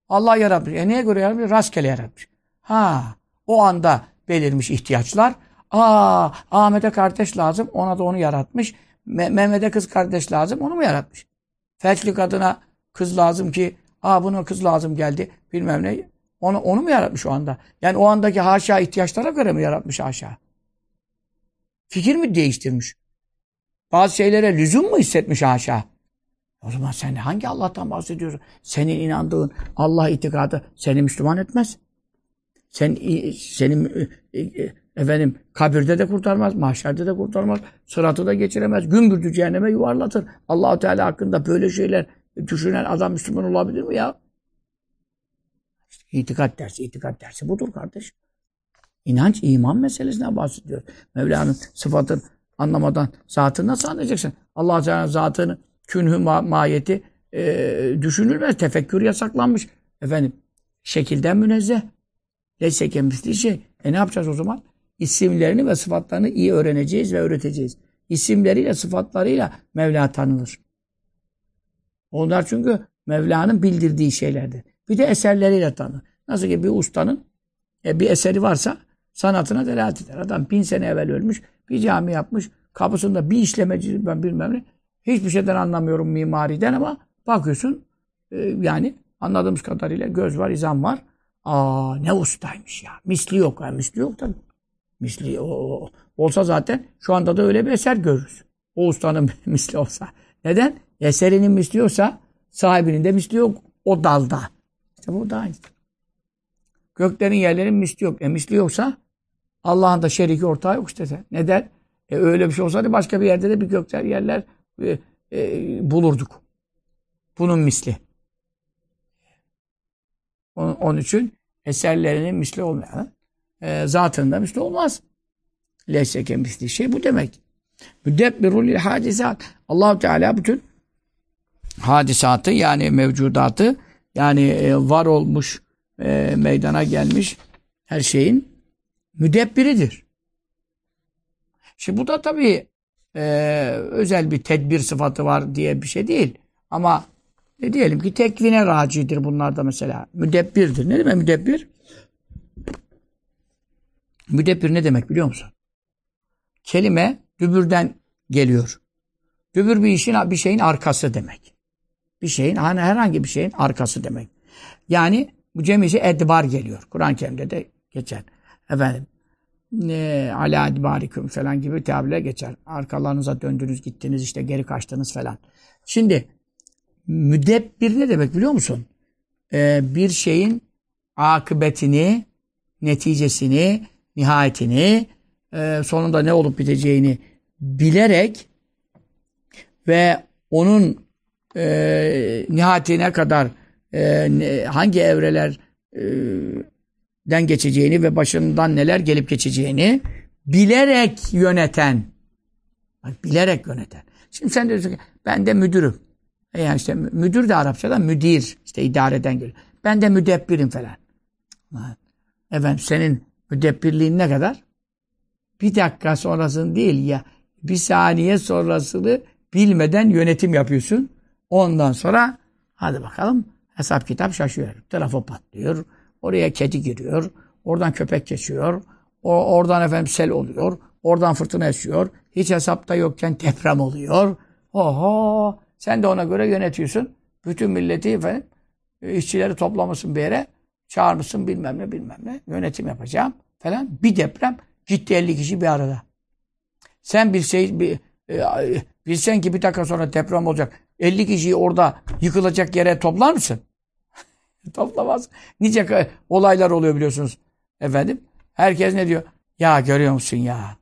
Allah yaratmış. E neye göre yaratmış? Rastgele yaratmış. Ha, o anda belirmiş ihtiyaçlar. Aa, Ahmet'e kardeş lazım. Ona da onu yaratmış. Mehmet'e kız kardeş lazım. Onu mu yaratmış? Felçli kadına kız lazım ki aa buna kız lazım geldi. Bilmem ne. Onu, onu mu yaratmış o anda? Yani o andaki haşa ihtiyaçlara göre mi yaratmış haşa? Fikir mi değiştirmiş? Bazı şeylere lüzum mu hissetmiş haşa? O zaman sen hangi Allah'tan bahsediyorsun? Senin inandığın Allah itikadı seni Müslüman etmez. Sen senin efendim kabirde de kurtarmaz, mahşerde de kurtarmaz, sıratı da geçiremez, gümbürdü cehenneme yuvarlatır. Allahu Teala hakkında böyle şeyler düşünen adam Müslüman olabilir mi ya? İtikat dersi, itikat dersi budur kardeş. İnanç, iman meselesinden bahsediyor. Mevla'nın sıfatını anlamadan zatını nasıl anlayacaksın? Allah Teala'nın zatını, künhü ma mahiyeti e, düşünülmez. Tefekkür yasaklanmış. Efendim, şekilden münezzeh. Leyse kemisli şey. E ne yapacağız o zaman? İsimlerini ve sıfatlarını iyi öğreneceğiz ve öğreteceğiz. İsimleriyle, sıfatlarıyla Mevla tanınır. Onlar çünkü Mevla'nın bildirdiği şeylerdir. Bir de eserleriyle tanır. Nasıl ki bir ustanın e, bir eseri varsa sanatına delalet eder. Adam bin sene evvel ölmüş, bir cami yapmış, kapısında bir işlemeci ben bilmem ne. Hiçbir şeyden anlamıyorum mimariden ama bakıyorsun e, yani anladığımız kadarıyla göz var, izan var. Aa ne ustaymış ya. Misli yok. Yani misli yok tabii. Misli o, olsa zaten şu anda da öyle bir eser görürüz. O ustanın misli olsa. Neden? Eserinin misli yoksa sahibinin de misli yok o dalda. İşte bu da aynı. Göklerin yerlerin misli yok. E misli yoksa Allah'ın da şeriki ortağı yok işte. Neden? E öyle bir şey olsaydı başka bir yerde de bir gökler yerler e, e, bulurduk. Bunun misli. Onun, onun için eserlerinin misli olmayan e, zatında misli olmaz. Leyseke misli şey bu demek. Müdebbirul hadisat. Allahu Teala bütün hadisatı yani mevcudatı yani e, var olmuş e, meydana gelmiş her şeyin müdebbiridir. Şimdi bu da tabii e, özel bir tedbir sıfatı var diye bir şey değil. Ama e diyelim ki tekvine racidir bunlar da mesela. Müdebbirdir. Ne demek müdebbir? Müdebbir ne demek biliyor musun? Kelime dübürden geliyor. Dübür bir işin bir şeyin arkası demek. Bir şeyin hani herhangi bir şeyin arkası demek. Yani bu cemisi edbar geliyor. Kur'an-ı Kerim'de de geçer. Efendim e, ala edbarikum falan gibi tabirler geçer. Arkalarınıza döndünüz gittiniz işte geri kaçtınız falan. Şimdi müdebbir ne demek biliyor musun? Ee, bir şeyin akıbetini, neticesini, nihayetini, e, sonunda ne olup biteceğini bilerek ve onun e, nihayetine kadar e, hangi evrelerden geçeceğini ve başından neler gelip geçeceğini bilerek yöneten. Bak, bilerek yöneten. Şimdi sen diyorsun ki ben de müdürüm. E yani işte müdür de Arapçada müdir. işte idareden geliyor. Ben de müdebbirim falan. Efendim senin müdebbirliğin ne kadar? Bir dakika sonrasını değil ya. Bir saniye sonrasını bilmeden yönetim yapıyorsun. Ondan sonra hadi bakalım hesap kitap şaşıyor. Trafo patlıyor. Oraya kedi giriyor. Oradan köpek geçiyor. O, oradan efendim sel oluyor. Oradan fırtına esiyor. Hiç hesapta yokken deprem oluyor. Oho! Sen de ona göre yönetiyorsun. Bütün milleti efendim e, işçileri toplamışsın bir yere. Çağırmışsın bilmem ne bilmem ne. Yönetim yapacağım falan. Bir deprem gitti 50 kişi bir arada. Sen bir şey bir, E, bilsen ki bir dakika sonra deprem olacak. 50 kişiyi orada yıkılacak yere toplar mısın? Toplamaz. Nice olaylar oluyor biliyorsunuz. Efendim. Herkes ne diyor? Ya görüyor musun ya?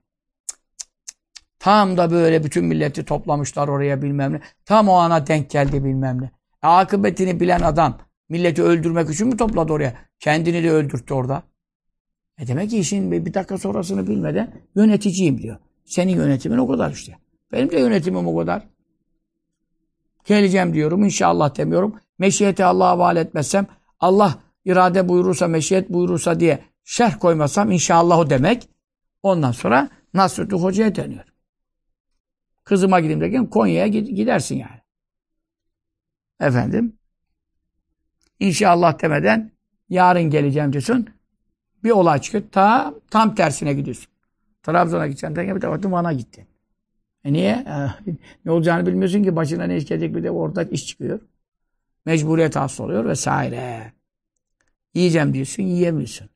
Tam da böyle bütün milleti toplamışlar oraya bilmem ne. Tam o ana denk geldi bilmem ne. E, akıbetini bilen adam milleti öldürmek için mi topladı oraya? Kendini de öldürttü orada. E demek ki işin bir dakika sonrasını bilmeden yöneticiyim diyor. Senin yönetimin o kadar işte. Benim de yönetimim o kadar. Geleceğim diyorum. inşallah demiyorum. Meşiyeti Allah'a havale etmezsem Allah irade buyurursa, meşiyet buyurursa diye şerh koymasam inşallah o demek. Ondan sonra Nasrüddin Hoca'ya dönüyor. Kızıma gideyim derken Konya'ya gidersin yani. Efendim. İnşallah demeden yarın geleceğim diyorsun. Bir olay çıkıyor. Ta, tam tersine gidiyorsun. Trabzon'a gideceksin derken bir de baktın Van'a gittin. E niye? Ne olacağını bilmiyorsun ki başına ne iş gelecek bir de orada iş çıkıyor. Mecburiyet hasıl oluyor vesaire. Yiyeceğim diyorsun, yiyemiyorsun.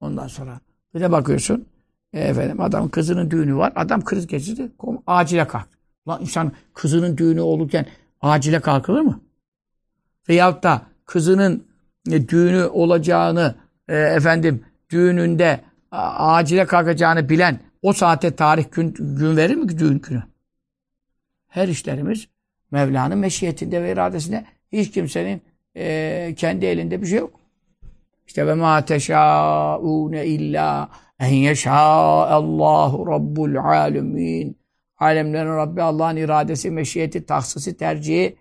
Ondan sonra bir de bakıyorsun e, efendim adam kızının düğünü var. Adam kriz geçirdi. Acile kalk. Lan insan kızının düğünü olurken acile kalkılır mı? Veyahut da kızının e, düğünü olacağını e, efendim düğününde acile kalkacağını bilen o saate tarih gün, gün verir mi düğün günü? Her işlerimiz Mevla'nın meşiyetinde ve iradesinde hiç kimsenin e, kendi elinde bir şey yok. İşte ve ma teşâûne illa en yeşâallahu rabbul alemin. Alemlerin Rabbi Allah'ın iradesi, meşiyeti, tahsisi, tercihi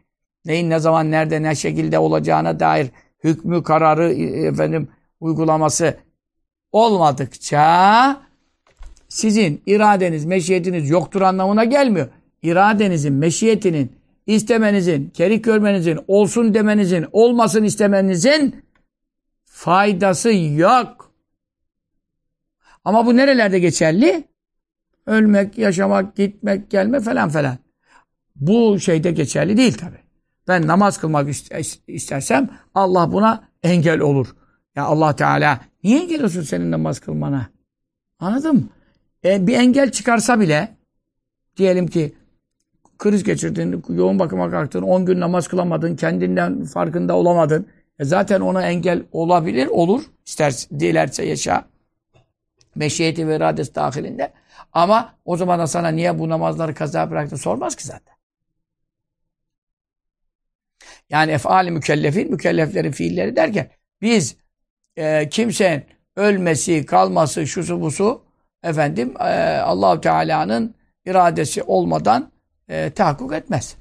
neyin ne zaman, nerede, ne şekilde olacağına dair hükmü, kararı, e, efendim uygulaması olmadıkça sizin iradeniz, meşiyetiniz yoktur anlamına gelmiyor. İradenizin, meşiyetinin, istemenizin, kerik görmenizin, olsun demenizin, olmasın istemenizin faydası yok. Ama bu nerelerde geçerli? Ölmek, yaşamak, gitmek, gelme falan falan. Bu şeyde geçerli değil tabi. Ben namaz kılmak istersem Allah buna engel olur. Ya Allah Teala niye engel olsun senin namaz kılmana? Anladın mı? E, bir engel çıkarsa bile diyelim ki kriz geçirdin, yoğun bakıma kalktın, 10 gün namaz kılamadın, kendinden farkında olamadın. E zaten ona engel olabilir, olur. İster dilerse yaşa. Meşiyeti ve iradesi dahilinde. Ama o zaman da sana niye bu namazları kaza bıraktın sormaz ki zaten. Yani efali mükellefin, mükelleflerin fiilleri derken biz e, kimsenin ölmesi, kalması, şusu busu efendim e, Allahu Teala'nın iradesi olmadan e, tahakkuk etmez.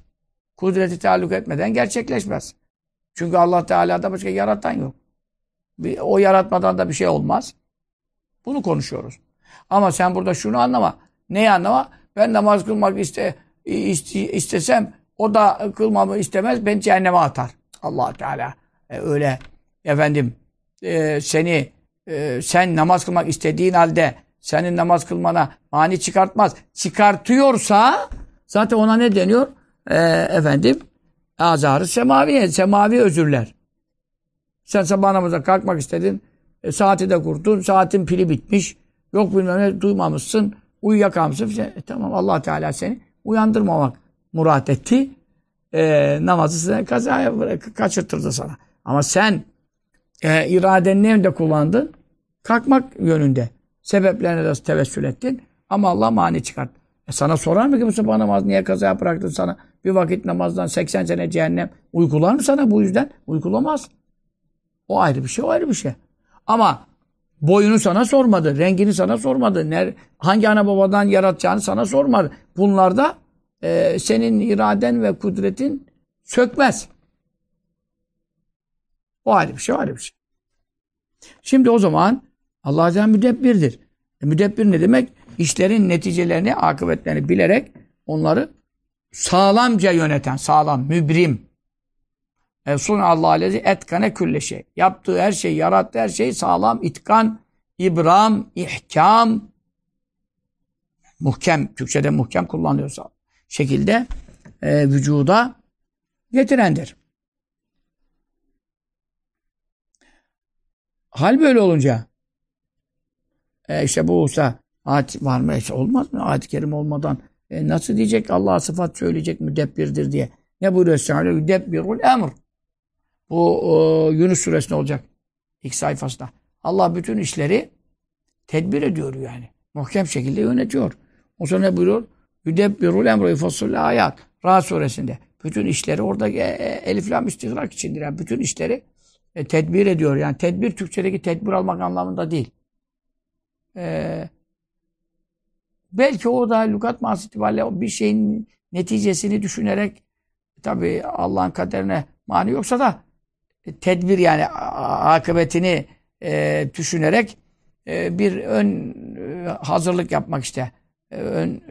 Kudreti taalluk etmeden gerçekleşmez. Çünkü Allah Teala'da başka yaratan yok. Bir, o yaratmadan da bir şey olmaz. Bunu konuşuyoruz. Ama sen burada şunu anlama. Neyi anlama? Ben namaz kılmak iste, iste, istesem o da kılmamı istemez. Ben cehenneme atar. allah Teala e, öyle efendim e, seni e, sen namaz kılmak istediğin halde senin namaz kılmana mani çıkartmaz. Çıkartıyorsa zaten ona ne deniyor? E, efendim azarı semaviye, semavi özürler. Sen sabah namaza kalkmak istedin. E, saati de kurdun. Saatin pili bitmiş. Yok bilmem ne duymamışsın. Uyuyakalmışsın. E, tamam allah Teala seni uyandırmamak murat etti. E, namazı size kazaya kaçırtırdı sana. Ama sen e, iradenin evinde kullandın. Kalkmak yönünde. Sebeplerine de tevessül ettin. Ama Allah mani çıkart. E sana sorar mı ki bu sabah namaz niye kaza bıraktın sana? Bir vakit namazdan 80 sene cehennem uygular mı sana bu yüzden? Uygulamaz. O ayrı bir şey, o ayrı bir şey. Ama boyunu sana sormadı, rengini sana sormadı, ner, hangi ana babadan yaratacağını sana sormadı. Bunlarda e, senin iraden ve kudretin sökmez. O ayrı bir şey, o ayrı bir şey. Şimdi o zaman Allah Azze müdebbirdir. E, müdebbir ne demek? İşlerin neticelerini, akıbetlerini bilerek onları sağlamca yöneten, sağlam, mübrim. E, sun Allah lezi etkane külle şey. Yaptığı her şey, yarattığı her şey sağlam, itkan, ibram, ihkam, muhkem, Türkçe'de muhkem kullanıyorsa şekilde e, vücuda getirendir. Hal böyle olunca e işte bu olsa ayet var mı? İşte olmaz mı? Ayet-i kerim olmadan E nasıl diyecek Allah'a sıfat söyleyecek müdebbirdir diye. Ne buyuruyor Teala? Yüdebbirul emr. Bu o, Yunus suresinde olacak. ilk sayfasında. Allah bütün işleri tedbir ediyor yani. Muhkem şekilde yönetiyor. O sonra ne buyuruyor? Yüdebbirul emru yufassulle ayat. Rahat suresinde. Bütün işleri orada e, e, elif lam istihrak içindir. Yani bütün işleri e, tedbir ediyor. Yani tedbir Türkçedeki tedbir almak anlamında değil. E, belki o da lügat itibariyle bir şeyin neticesini düşünerek tabi Allah'ın kaderine mani yoksa da e, tedbir yani akıbetini e, düşünerek e, bir ön e, hazırlık yapmak işte. E, ön,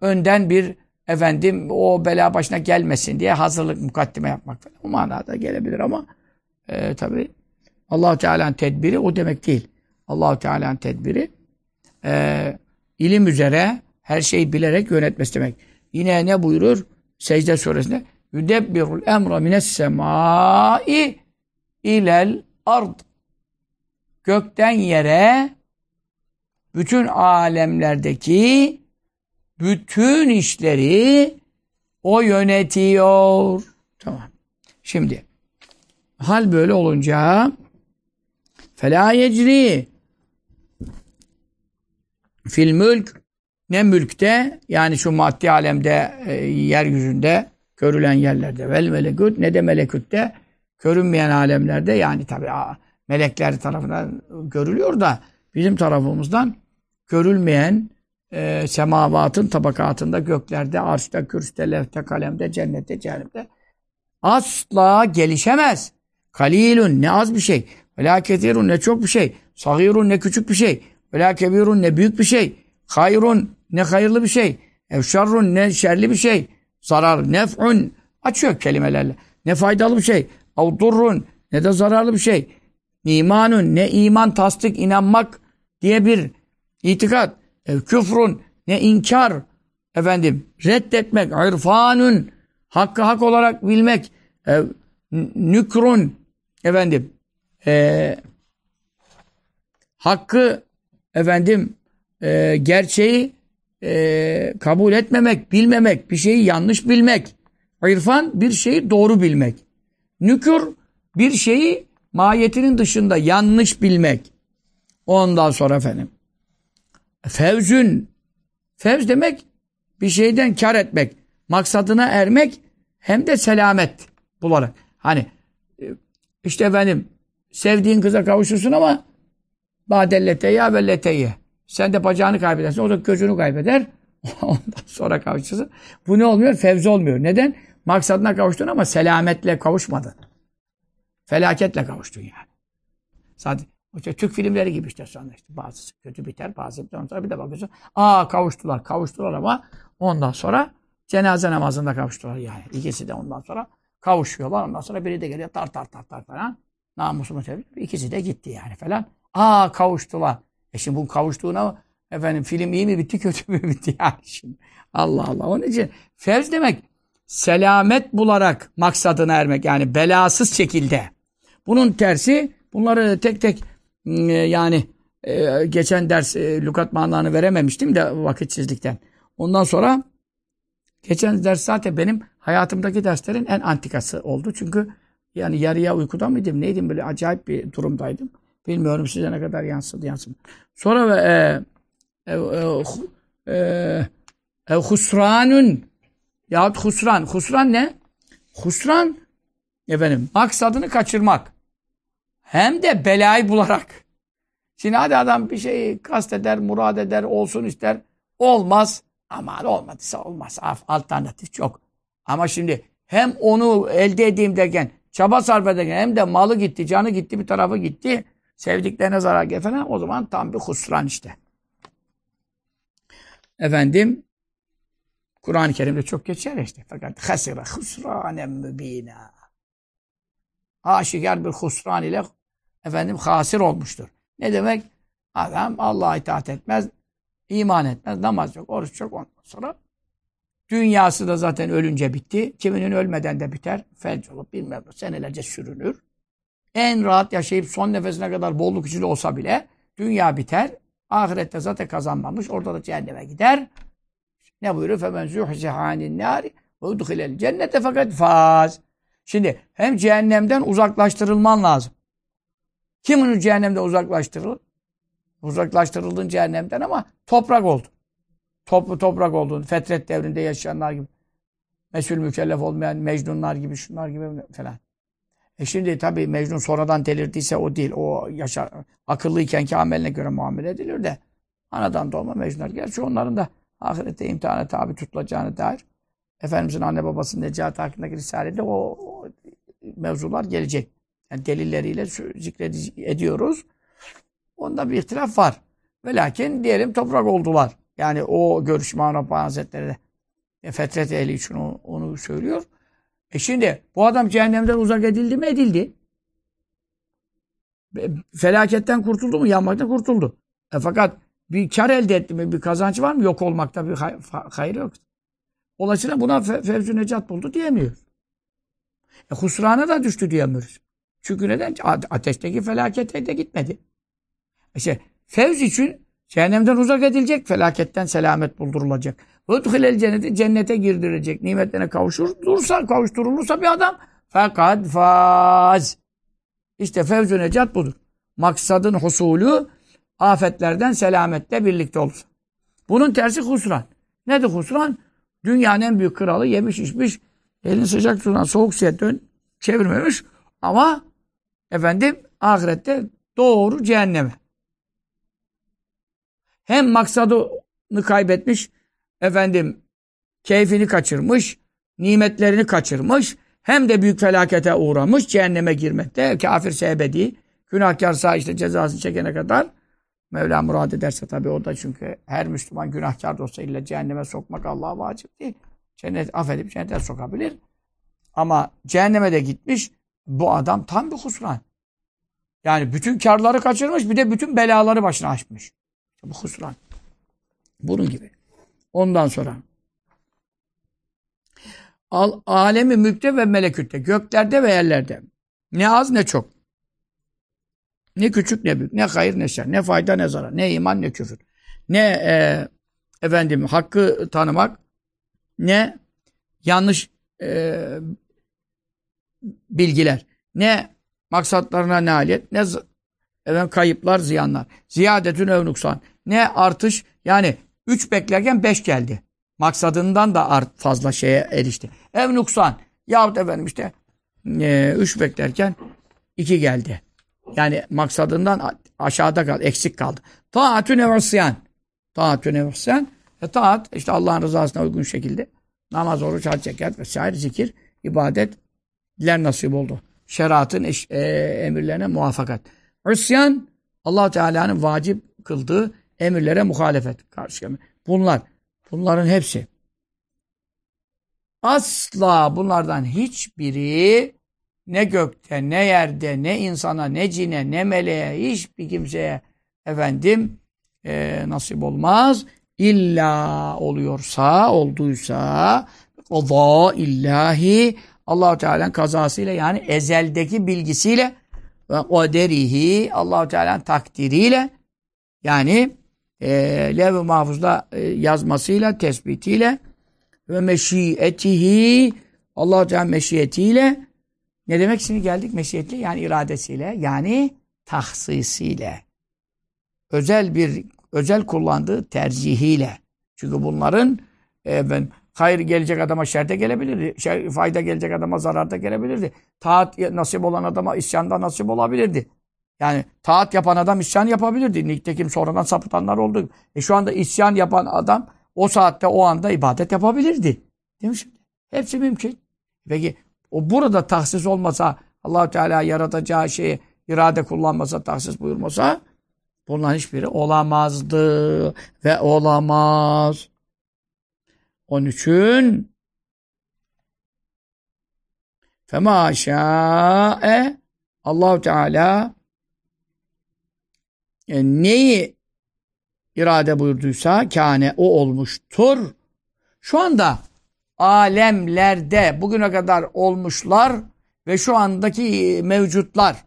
önden bir efendim o bela başına gelmesin diye hazırlık mukaddime yapmak falan. O manada gelebilir ama e, tabi allah Teala'nın tedbiri o demek değil. Allah Teala'nın tedbiri e, ilim üzere her şeyi bilerek yönetmesi demek. Yine ne buyurur? Secde suresinde Yüdebbirul emra mines semai ilel ard gökten yere bütün alemlerdeki bütün işleri o yönetiyor. Tamam. Şimdi hal böyle olunca fela yecri fil mülk ne mülkte yani şu maddi alemde e, yeryüzünde görülen yerlerde vel melekut ne de melekütte görünmeyen alemlerde yani tabi melekler tarafından görülüyor da bizim tarafımızdan görülmeyen e, semavatın tabakatında, göklerde, arşta, kürste, lefte, kalemde, cennette, cehennemde asla gelişemez. Kalilun ne az bir şey. Ve ne çok bir şey. Sahirun ne küçük bir şey. Ve kebirun ne büyük bir şey. Hayrun ne hayırlı bir şey. Evşarrun ne şerli bir şey. Zarar, nef'un açıyor kelimelerle. Ne faydalı bir şey. Avdurrun ne de zararlı bir şey. İmanun ne iman, tasdik, inanmak diye bir itikat. Ev küfrun ne inkar efendim reddetmek. İrfanun hakkı hak olarak bilmek. Ev nükrun efendim e, hakkı efendim e, gerçeği e, kabul etmemek, bilmemek, bir şeyi yanlış bilmek. İrfan bir şeyi doğru bilmek. Nükür bir şeyi mahiyetinin dışında yanlış bilmek. Ondan sonra efendim. Fevzün. Fevz demek bir şeyden kar etmek. Maksadına ermek hem de selamet bularak. Hani e, işte efendim sevdiğin kıza kavuşursun ama badelleteyya ve leteyye. Sen de bacağını kaybedersin. O da gözünü kaybeder. Ondan sonra kavuşursun. Bu ne olmuyor? Fevz olmuyor. Neden? Maksadına kavuştun ama selametle kavuşmadın. Felaketle kavuştun yani. Zaten işte Türk filmleri gibi işte sonra işte bazısı kötü biter, bazısı biter. Sonra bir de bakıyorsun. Aa kavuştular, kavuştular ama ondan sonra cenaze namazında kavuştular yani. İkisi de ondan sonra kavuşuyorlar. Ondan sonra biri de geliyor tar tar tar tar falan. Namusumu tebrik. İkisi de gitti yani falan. Aa kavuştular. E şimdi bu kavuştuğuna efendim film iyi mi bitti kötü mü bitti yani şimdi. Allah Allah. Onun için fevz demek selamet bularak maksadına ermek yani belasız şekilde. Bunun tersi bunları tek tek ıı, yani e, geçen ders e, lügat manalarını verememiştim de vakitsizlikten. Ondan sonra geçen ders zaten benim hayatımdaki derslerin en antikası oldu. Çünkü yani yarıya uykuda mıydım neydim böyle acayip bir durumdaydım. Bilmiyorum size ne kadar yansıdı yansın. Sonra ve e, e, e, e, e, husranun yahut husran. Husran ne? Husran efendim maksadını kaçırmak. Hem de belayı bularak. Şimdi hadi adam bir şeyi kasteder, murad eder, olsun ister. Olmaz. Ama olmadıysa olmaz. Alternatif çok. Ama şimdi hem onu elde edeyim derken, çaba sarf ederken hem de malı gitti, canı gitti, bir tarafı gitti. Sevdiklerine zarar gelir falan. O zaman tam bir husran işte. Efendim Kur'an-ı Kerim'de çok geçer işte. Fakat hasira husranen mübina. Aşikar bir husran ile efendim hasir olmuştur. Ne demek? Adam Allah'a itaat etmez, iman etmez, namaz yok, oruç yok ondan sonra. Dünyası da zaten ölünce bitti. Kiminin ölmeden de biter. Felç olup bilmem senelerce sürünür En rahat yaşayıp son nefesine kadar bolluk içinde olsa bile dünya biter. Ahirette zaten kazanmamış. Orada da cehenneme gider. Ne buyuruyor? فَمَنْ زُحْزِحَ عَنِ النَّارِ وَاُدْخِلَ الْجَنَّةَ fakat faz. Şimdi hem cehennemden uzaklaştırılman lazım. Kim onu cehennemden uzaklaştırılır? Uzaklaştırıldın cehennemden ama toprak oldu. Toplu toprak oldun. Fetret devrinde yaşayanlar gibi. Mesul mükellef olmayan Mecnunlar gibi, şunlar gibi falan. E şimdi tabii Mecnun sonradan delirdiyse o değil. O yaşa, akıllıyken ki ameline göre muamele edilir de. Anadan doğma Mecnunlar. Gerçi onların da ahirette imtihana tabi tutulacağını dair Efendimizin anne babasının necat hakkındaki risalede o, o mevzular gelecek. Yani delilleriyle zikrediyoruz. Onda bir ihtilaf var. Ve lakin diyelim toprak oldular. Yani o görüş Mevlana Hazretleri de e, fetret ehli için onu, onu söylüyor. E şimdi bu adam cehennemden uzak edildi mi? Edildi. E, felaketten kurtuldu mu? Yanmaktan kurtuldu. E fakat bir kar elde etti mi? Bir kazanç var mı? Yok olmakta bir hay hayır yok. Dolayısıyla buna fe fevzü necat buldu diyemiyor. E husrana da düştü diyemiyoruz. Çünkü neden? Ateşteki felakete de gitmedi. İşte fevz için cehennemden uzak edilecek, felaketten selamet buldurulacak. Udhilel cenneti cennete girdirilecek. Nimetlerine kavuşursa, kavuşturulursa bir adam fakat faz. İşte fevz necat budur. Maksadın husulü afetlerden selamette birlikte olur. Bunun tersi husran. Nedir husran? Dünyanın en büyük kralı yemiş içmiş, elini sıcak sudan soğuk suya dön, çevirmemiş ama efendim ahirette doğru cehenneme. Hem maksadını kaybetmiş, efendim keyfini kaçırmış, nimetlerini kaçırmış, hem de büyük felakete uğramış, cehenneme girmekte, kafir sebedi, günahkarsa işte cezasını çekene kadar Mevla murad ederse tabii o da çünkü her Müslüman günahkar da olsa cehenneme sokmak Allah'a vacip değil. Cennet affedip cennete sokabilir. Ama cehenneme de gitmiş bu adam tam bir husran. Yani bütün karları kaçırmış bir de bütün belaları başına açmış. Bu husran. Bunun gibi. Ondan sonra Al, alemi mülkte ve melekütte, göklerde ve yerlerde. Ne az ne çok. Ne küçük ne büyük, ne hayır ne şer, ne fayda ne zarar, ne iman ne küfür. Ne e, efendim hakkı tanımak, ne yanlış e, bilgiler, ne maksatlarına nalet, ne efendim, kayıplar, ziyanlar. Ziyadetün övnuksan. Ne artış, yani üç beklerken beş geldi. Maksadından da art, fazla şeye erişti. Ev nuksan. Yahut efendim işte e, üç beklerken iki geldi. Yani maksadından aşağıda kaldı, eksik kaldı. Taatü nevasyan. Taatü nevasyan. E, taat işte Allah'ın rızasına uygun şekilde namaz, oruç, hac, zekat vesaire zikir, ibadetler nasip oldu. Şeriatın e, emirlerine muvaffakat. Hüsyan allah Teala'nın vacip kıldığı emirlere muhalefet. Karşı Bunlar, bunların hepsi. Asla bunlardan hiçbiri ne gökte, ne yerde, ne insana, ne cine, ne meleğe, hiçbir kimseye efendim e, nasip olmaz. İlla oluyorsa, olduysa o illahi Allahu Teala'nın kazasıyla yani ezeldeki bilgisiyle ve kaderihi Allahu Teala'nın takdiriyle yani e, lev-i mahfuzda e, yazmasıyla, tespitiyle ve meşiyetihi Allah Teala meşiyetiyle ne demek şimdi geldik meşiyetli yani iradesiyle yani tahsisiyle özel bir özel kullandığı tercihiyle çünkü bunların e, ben hayır gelecek adama şerde gelebilirdi. Şer, fayda gelecek adama zararda gelebilirdi. Taat nasip olan adama isyanda nasip olabilirdi. Yani taat yapan adam isyan yapabilirdi. Nitekim sonradan sapıtanlar oldu. E şu anda isyan yapan adam o saatte o anda ibadet yapabilirdi. Değil mi şimdi? Hepsi mümkün. Peki o burada tahsis olmasa allah Teala yaratacağı şeyi irade kullanmasa, tahsis buyurmasa bunların hiçbiri olamazdı ve olamaz. Onun için fema şa'e allah Teala e, neyi irade buyurduysa kâne o olmuştur. Şu anda alemlerde bugüne kadar olmuşlar ve şu andaki mevcutlar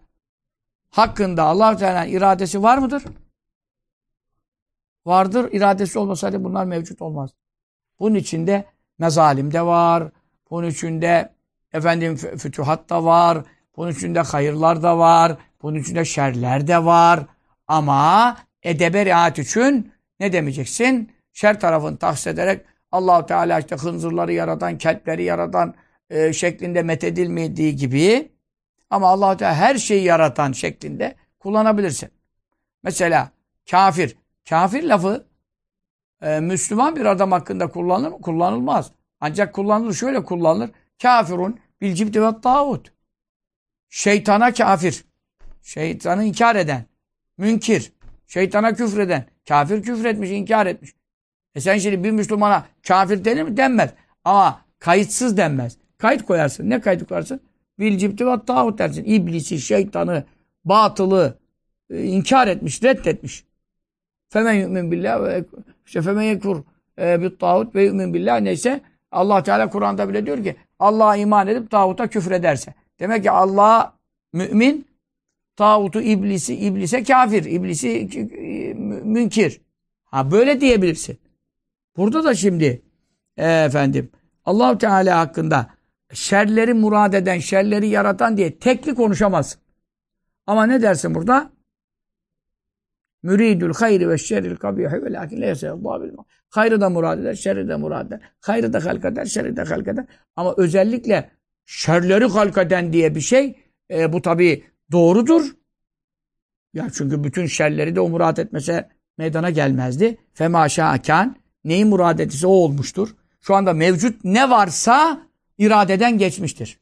hakkında allah Teala'nın iradesi var mıdır? Vardır. İradesi olmasaydı bunlar mevcut olmaz. Bunun içinde mezalim de var. Bunun içinde efendim fütuhat da var. Bunun içinde hayırlar da var. Bunun içinde şerler de var. Ama edebe riayet için ne demeyeceksin? Şer tarafını tahsis ederek allah Teala işte hınzırları yaratan, kelpleri yaratan e, şeklinde methedilmediği gibi ama allah Teala her şeyi yaratan şeklinde kullanabilirsin. Mesela kafir. Kafir lafı e, Müslüman bir adam hakkında kullanılır mı? Kullanılmaz. Ancak kullanılır, şöyle kullanılır. Kafirun bil cibdi ve tağut. Şeytana kafir. Şeytanı inkar eden. Münkir. Şeytana küfreden. Kafir küfretmiş, inkar etmiş. E sen şimdi bir Müslümana kafir denir mi? Denmez. Ama kayıtsız denmez. Kayıt koyarsın. Ne kayıt koyarsın? Bil cibti ve tağut dersin. İblisi, şeytanı, batılı e, inkar etmiş, reddetmiş. Femen yu'min billah ve işte femen yekur e, bit tağut ve yu'min billah neyse Allah Teala Kur'an'da bile diyor ki Allah'a iman edip tağuta küfrederse. Demek ki Allah mümin tağutu iblisi iblise kafir, iblisi e, münkir. Ha böyle diyebilirsin. Burada da şimdi e, efendim Allah Teala hakkında şerleri murad eden, şerleri yaratan diye tekli konuşamazsın. Ama ne dersin burada? Müridül hayri ve şerril kabihi ve lakin leyse yallahu bil Hayrı da murad eder, şerri de murad eder. Hayrı da halk eder, şerri de halk eder. Ama özellikle şerleri halk eden diye bir şey, e, bu tabi doğrudur. Ya çünkü bütün şerleri de o murad etmese meydana gelmezdi. Fema şakan, neyi murad etisi o olmuştur. Şu anda mevcut ne varsa iradeden geçmiştir.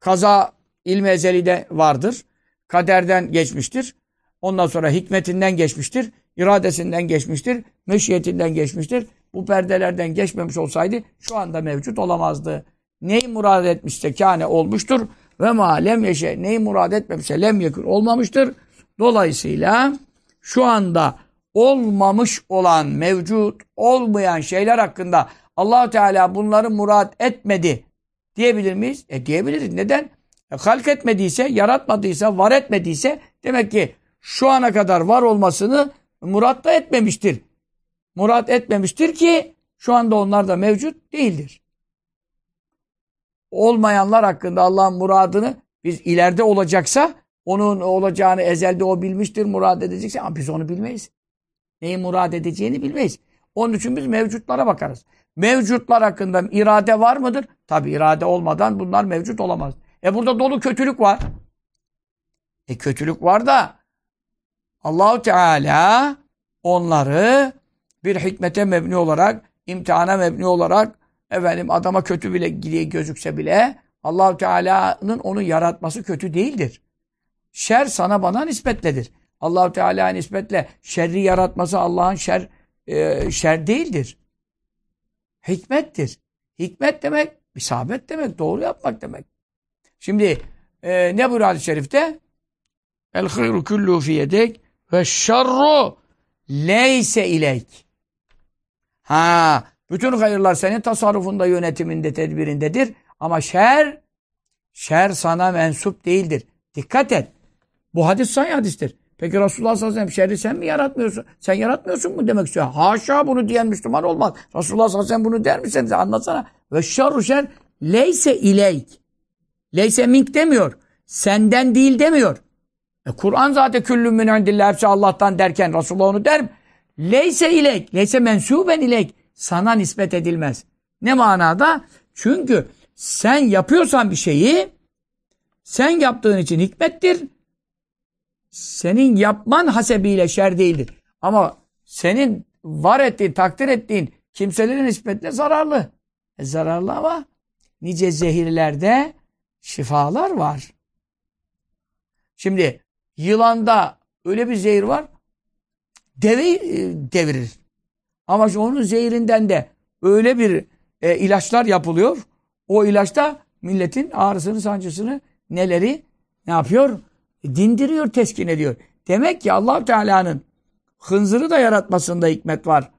Kaza ilmi ezelide vardır. Kaderden geçmiştir. Ondan sonra hikmetinden geçmiştir. iradesinden geçmiştir. Meşiyetinden geçmiştir. Bu perdelerden geçmemiş olsaydı şu anda mevcut olamazdı. Neyi murad etmişse kâne olmuştur. Ve ma lem yeşe neyi murad etmemişse lem yekun olmamıştır. Dolayısıyla şu anda olmamış olan, mevcut olmayan şeyler hakkında allah Teala bunları murad etmedi diyebilir miyiz? E diyebiliriz. Neden? E, halk etmediyse, yaratmadıysa, var etmediyse demek ki şu ana kadar var olmasını murat da etmemiştir. Murat etmemiştir ki şu anda onlar da mevcut değildir. Olmayanlar hakkında Allah'ın muradını biz ileride olacaksa onun olacağını ezelde o bilmiştir, murad edecekse ama biz onu bilmeyiz. Neyi murad edeceğini bilmeyiz. Onun için biz mevcutlara bakarız. Mevcutlar hakkında irade var mıdır? Tabi irade olmadan bunlar mevcut olamaz. E burada dolu kötülük var. E kötülük var da Allahu Teala onları bir hikmete mebni olarak, imtihana mebni olarak efendim adama kötü bile gözükse bile Allahu Teala'nın onu yaratması kötü değildir. Şer sana bana nispetledir. Allahu Teala nispetle şerri yaratması Allah'ın şer e, şer değildir. Hikmettir. Hikmet demek isabet demek, doğru yapmak demek. Şimdi e, ne buyuruyor hadis-i şerifte? El hayru kullu fi yedek ve şerru leyse ileyk. Ha, bütün hayırlar senin tasarrufunda, yönetiminde, tedbirindedir. Ama şer, şer sana mensup değildir. Dikkat et. Bu hadis sahih hadistir. Peki Resulullah sallallahu aleyhi ve sellem şerri sen mi yaratmıyorsun? Sen yaratmıyorsun mu demek istiyor? Haşa bunu diyen Müslüman olmaz. Resulullah sallallahu aleyhi ve sellem bunu der misin? Anlatsana. Ve şerru şer leyse ileyk. Leyse mink demiyor. Senden değil demiyor. E, Kur'an zaten küllüm min hepsi Allah'tan derken Resulullah onu der mi? Leyse ilek, leyse mensuben ilek. Sana nispet edilmez. Ne manada? Çünkü sen yapıyorsan bir şeyi sen yaptığın için hikmettir. Senin yapman hasebiyle şer değildir. Ama senin var ettiğin, takdir ettiğin kimselerin nispetle zararlı. E, zararlı ama nice zehirlerde şifalar var. Şimdi Yılanda öyle bir zehir var. Deve e, devirir. Ama onun zehirinden de öyle bir e, ilaçlar yapılıyor. O ilaçta milletin ağrısını, sancısını, neleri ne yapıyor? Dindiriyor, teskin ediyor. Demek ki allah Teala'nın hınzırı da yaratmasında hikmet var.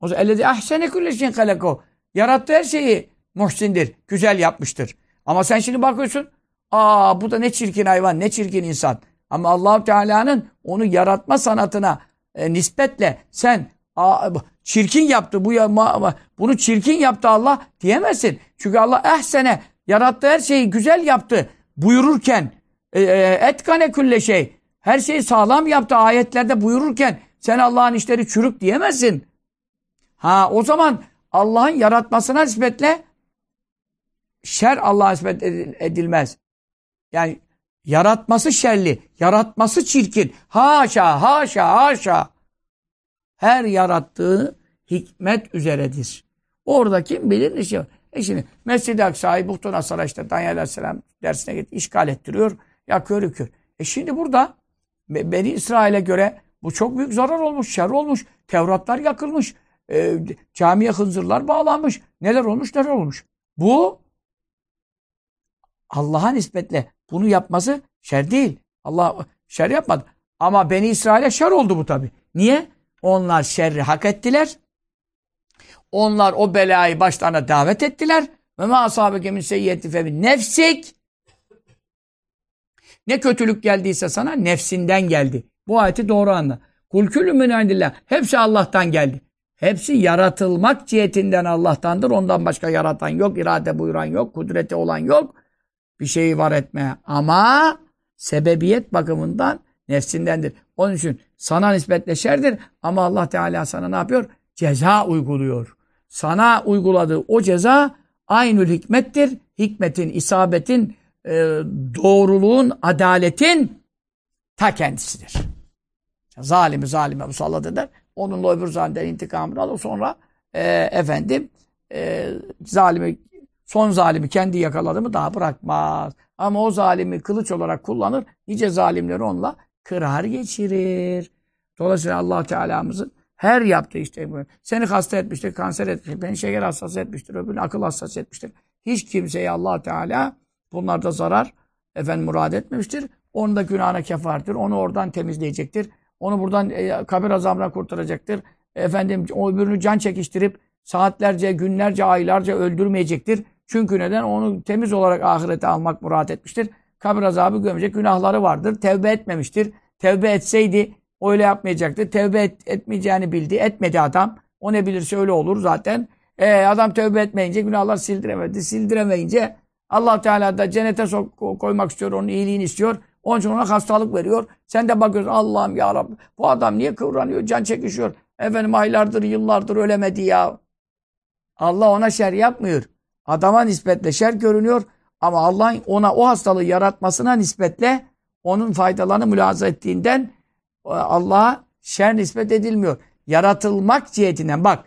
O zaman ellezi ahsene kulleşin halako. Yarattığı her şeyi muhsindir, güzel yapmıştır. Ama sen şimdi bakıyorsun, aa bu da ne çirkin hayvan, ne çirkin insan. Ama allah Teala'nın onu yaratma sanatına e, nispetle sen çirkin yaptı. Bu ya, bunu çirkin yaptı Allah diyemezsin. Çünkü Allah ehsene yarattığı her şeyi güzel yaptı buyururken e, e, etkane külle şey her şeyi sağlam yaptı ayetlerde buyururken sen Allah'ın işleri çürük diyemezsin. Ha o zaman Allah'ın yaratmasına nispetle şer Allah'a nispet edilmez. Yani yaratması şerli, yaratması çirkin. Haşa, haşa, haşa. Her yarattığı hikmet üzeredir. Orada kim bilir ne şey var. E şimdi Mescid-i Aksa'yı Buhtun Asar'a işte Danyal Aleyhisselam dersine git, işgal ettiriyor. Yakıyor, yıkıyor. E şimdi burada Beni İsrail'e göre bu çok büyük zarar olmuş, şer olmuş. Tevratlar yakılmış. E, camiye hınzırlar bağlanmış. Neler olmuş, neler olmuş. Bu Allah'a nispetle bunu yapması şer değil. Allah şer yapmadı. Ama Beni İsrail'e şer oldu bu tabi. Niye? Onlar şerri hak ettiler. Onlar o belayı başlarına davet ettiler. Ve ma ashabeke min seyyiyeti fe nefsik. Ne kötülük geldiyse sana nefsinden geldi. Bu ayeti doğru anla. Kul küllü min Hepsi Allah'tan geldi. Hepsi yaratılmak cihetinden Allah'tandır. Ondan başka yaratan yok, irade buyuran yok, kudreti olan yok. Bir şeyi var etmeye. Ama sebebiyet bakımından nefsindendir. Onun için sana nispetle şerdir ama Allah Teala sana ne yapıyor? Ceza uyguluyor. Sana uyguladığı o ceza aynül hikmettir. Hikmetin, isabetin, e, doğruluğun, adaletin ta kendisidir. Zalimi zalime musallat eder. Onunla öbür zalimden intikamını alır. Sonra e, efendim e, zalimi son zalimi kendi yakaladı mı daha bırakmaz. Ama o zalimi kılıç olarak kullanır. Nice zalimleri onunla kırar geçirir. Dolayısıyla allah Teala'mızın her yaptığı işte seni hasta etmiştir, kanser etmiştir, beni şeker hastası etmiştir, öbürünü akıl hastası etmiştir. Hiç kimseye allah Teala bunlarda zarar efendim murad etmemiştir. Onun da günahına kefardır. Onu oradan temizleyecektir. Onu buradan e, kabir azabına kurtaracaktır. Efendim o öbürünü can çekiştirip saatlerce, günlerce, aylarca öldürmeyecektir. Çünkü neden? Onu temiz olarak ahirete almak murat etmiştir. Kabir azabı gömecek günahları vardır. Tevbe etmemiştir. Tevbe etseydi öyle yapmayacaktı. Tevbe et, etmeyeceğini bildi. Etmedi adam. O ne bilirse öyle olur zaten. E, adam tevbe etmeyince günahlar sildiremedi. Sildiremeyince allah Teala da cennete sok, koymak istiyor. Onun iyiliğini istiyor. Onun için ona hastalık veriyor. Sen de bakıyorsun Allah'ım ya Rabbi. Bu adam niye kıvranıyor? Can çekişiyor. Efendim aylardır, yıllardır ölemedi ya. Allah ona şer yapmıyor. Adama nispetle şer görünüyor. Ama Allah'ın ona o hastalığı yaratmasına nispetle onun faydalarını mülahaza ettiğinden e, Allah'a şer nispet edilmiyor. Yaratılmak cihetinden bak.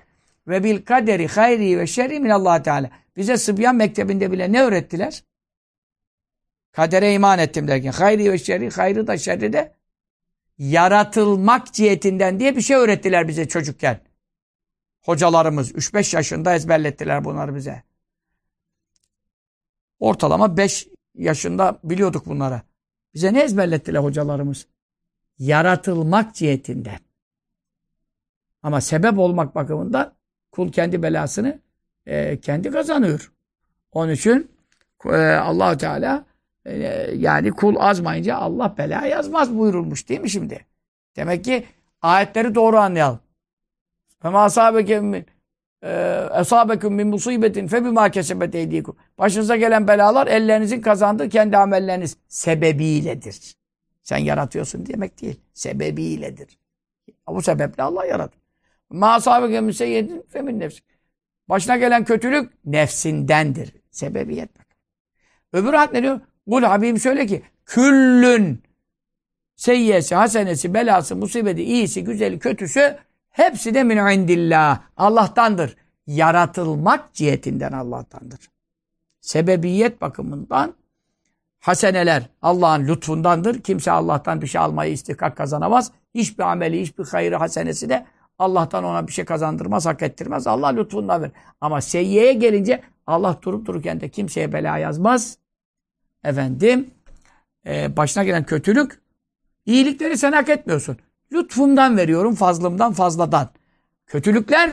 Ve bil kaderi hayri ve şerri min Allah Teala. Bize Sıbyan Mektebi'nde bile ne öğrettiler? Kadere iman ettim derken hayri ve şerri, hayrı da şerri de yaratılmak cihetinden diye bir şey öğrettiler bize çocukken. Hocalarımız 3-5 yaşında ezberlettiler bunları bize. Ortalama 5 yaşında biliyorduk bunları. Bize ne ezberlettiler hocalarımız? Yaratılmak cihetinden. Ama sebep olmak bakımından kul kendi belasını e, kendi kazanıyor. Onun için e, allah Teala e, yani kul azmayınca Allah bela yazmaz buyurulmuş değil mi şimdi? Demek ki ayetleri doğru anlayalım. Fema asabeke min esabeküm min musibetin fe bima kesebet eydikum. Başınıza gelen belalar ellerinizin kazandığı kendi amelleriniz sebebiyledir. Sen yaratıyorsun demek değil. Sebebiyledir. Bu sebeple Allah yaratır. Ma asabeke min seyyetin fe min nefsik. Başına gelen kötülük nefsindendir. Sebebiyet. Öbür ayet ne diyor? Kul Habibim söyle ki küllün seyyesi, hasenesi, belası, musibeti, iyisi, güzeli, kötüsü hepsi de min indillah. Allah'tandır. Yaratılmak cihetinden Allah'tandır. Sebebiyet bakımından haseneler Allah'ın lütfundandır. Kimse Allah'tan bir şey almayı istihkak kazanamaz. Hiçbir ameli, hiçbir hayrı hasenesi de Allah'tan ona bir şey kazandırmaz, hak ettirmez. Allah lütfundan verir. Ama seyyeye gelince Allah durup dururken de kimseye bela yazmaz. Efendim, e, başına gelen kötülük, iyilikleri sen hak etmiyorsun. Lütfumdan veriyorum, fazlımdan, fazladan. Kötülükler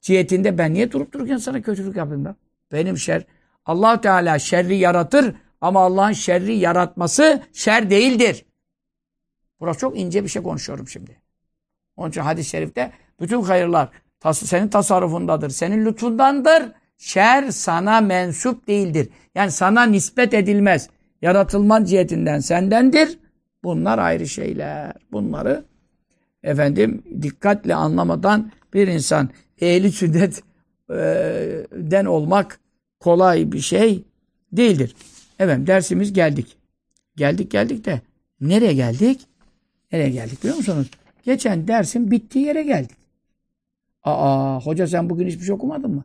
cihetinde ben niye durup dururken sana kötülük yapayım ben? Benim şer. allah Teala şerri yaratır ama Allah'ın şerri yaratması şer değildir. Burası çok ince bir şey konuşuyorum şimdi. Onun için hadis-i şerifte Bütün hayırlar tas senin tasarrufundadır. Senin lütfundandır. Şer sana mensup değildir. Yani sana nispet edilmez. Yaratılman cihetinden sendendir. Bunlar ayrı şeyler. Bunları efendim dikkatle anlamadan bir insan ehli sünnetten olmak kolay bir şey değildir. Evet dersimiz geldik. Geldik geldik de nereye geldik? Nereye geldik biliyor musunuz? Geçen dersin bittiği yere geldik. Aa hoca sen bugün hiçbir şey okumadın mı?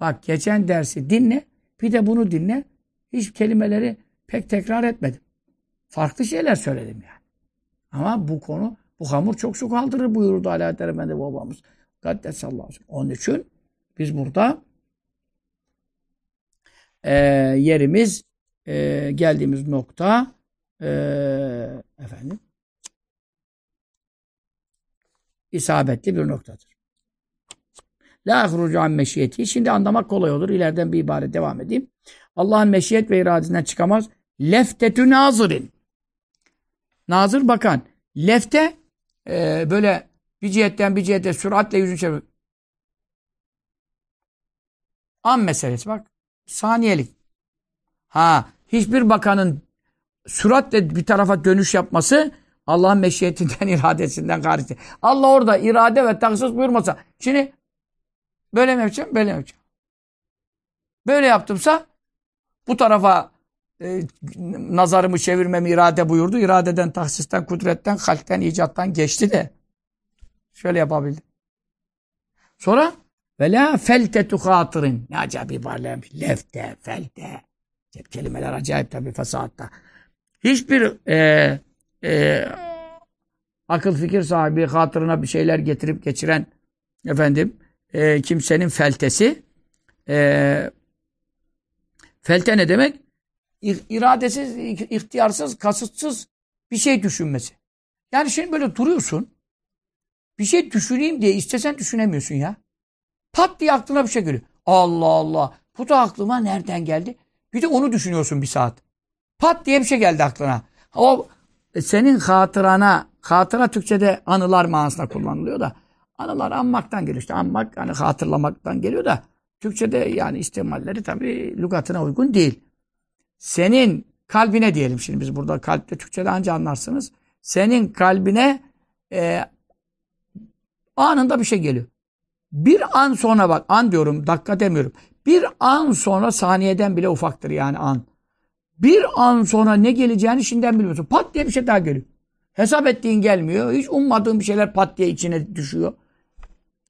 Bak geçen dersi dinle bir de bunu dinle. Hiç kelimeleri pek tekrar etmedim. Farklı şeyler söyledim yani. Ama bu konu bu hamur çok su kaldırır buyurdu Alaaddin Efendi babamız. Kaddesallahu aleyhi Onun için biz burada e, yerimiz e, geldiğimiz nokta e, efendim isabetli bir noktadır. La ahrucu an meşiyeti. Şimdi anlamak kolay olur. İleriden bir ibare devam edeyim. Allah'ın meşiyet ve iradesinden çıkamaz. Leftetü nazirin. Nazır bakan. Lefte e, böyle bir cihetten bir cihete süratle yüzünü çeviriyor. An meselesi bak. Saniyelik. Ha, hiçbir bakanın süratle bir tarafa dönüş yapması Allah'ın meşiyetinden, iradesinden hariç. Allah orada irade ve taksis buyurmasa. Şimdi böyle mi yapacağım? Böyle mi yapacağım? Böyle yaptımsa bu tarafa e, nazarımı çevirmemi irade buyurdu. İradeden, taksisten, kudretten, halkten, icattan geçti de. Şöyle yapabildim. Sonra ve la feltetu hatirin. Ne acayip ibarelemiş. Lefte, felte. Hep kelimeler acayip tabi fesahatta. Hiçbir e, e, akıl fikir sahibi hatırına bir şeyler getirip geçiren efendim e, kimsenin feltesi e, felte ne demek? İradesiz, ihtiyarsız, kasıtsız bir şey düşünmesi. Yani şimdi böyle duruyorsun. Bir şey düşüneyim diye istesen düşünemiyorsun ya. Pat diye aklına bir şey geliyor. Allah Allah. Bu da aklıma nereden geldi? Bir de onu düşünüyorsun bir saat. Pat diye bir şey geldi aklına. O e, senin hatırana, hatıra Türkçe'de anılar manasında kullanılıyor da anılar anmaktan geliyor. İşte anmak, hani hatırlamaktan geliyor da Türkçe'de yani istimalleri tabii lügatına uygun değil. Senin kalbine diyelim şimdi biz burada kalpte Türkçe'de anca anlarsınız. Senin kalbine e, anında bir şey geliyor. Bir an sonra bak an diyorum dakika demiyorum. Bir an sonra saniyeden bile ufaktır yani an. Bir an sonra ne geleceğini şimdiden bilmiyorsun. Pat diye bir şey daha geliyor. Hesap ettiğin gelmiyor. Hiç ummadığın bir şeyler pat diye içine düşüyor.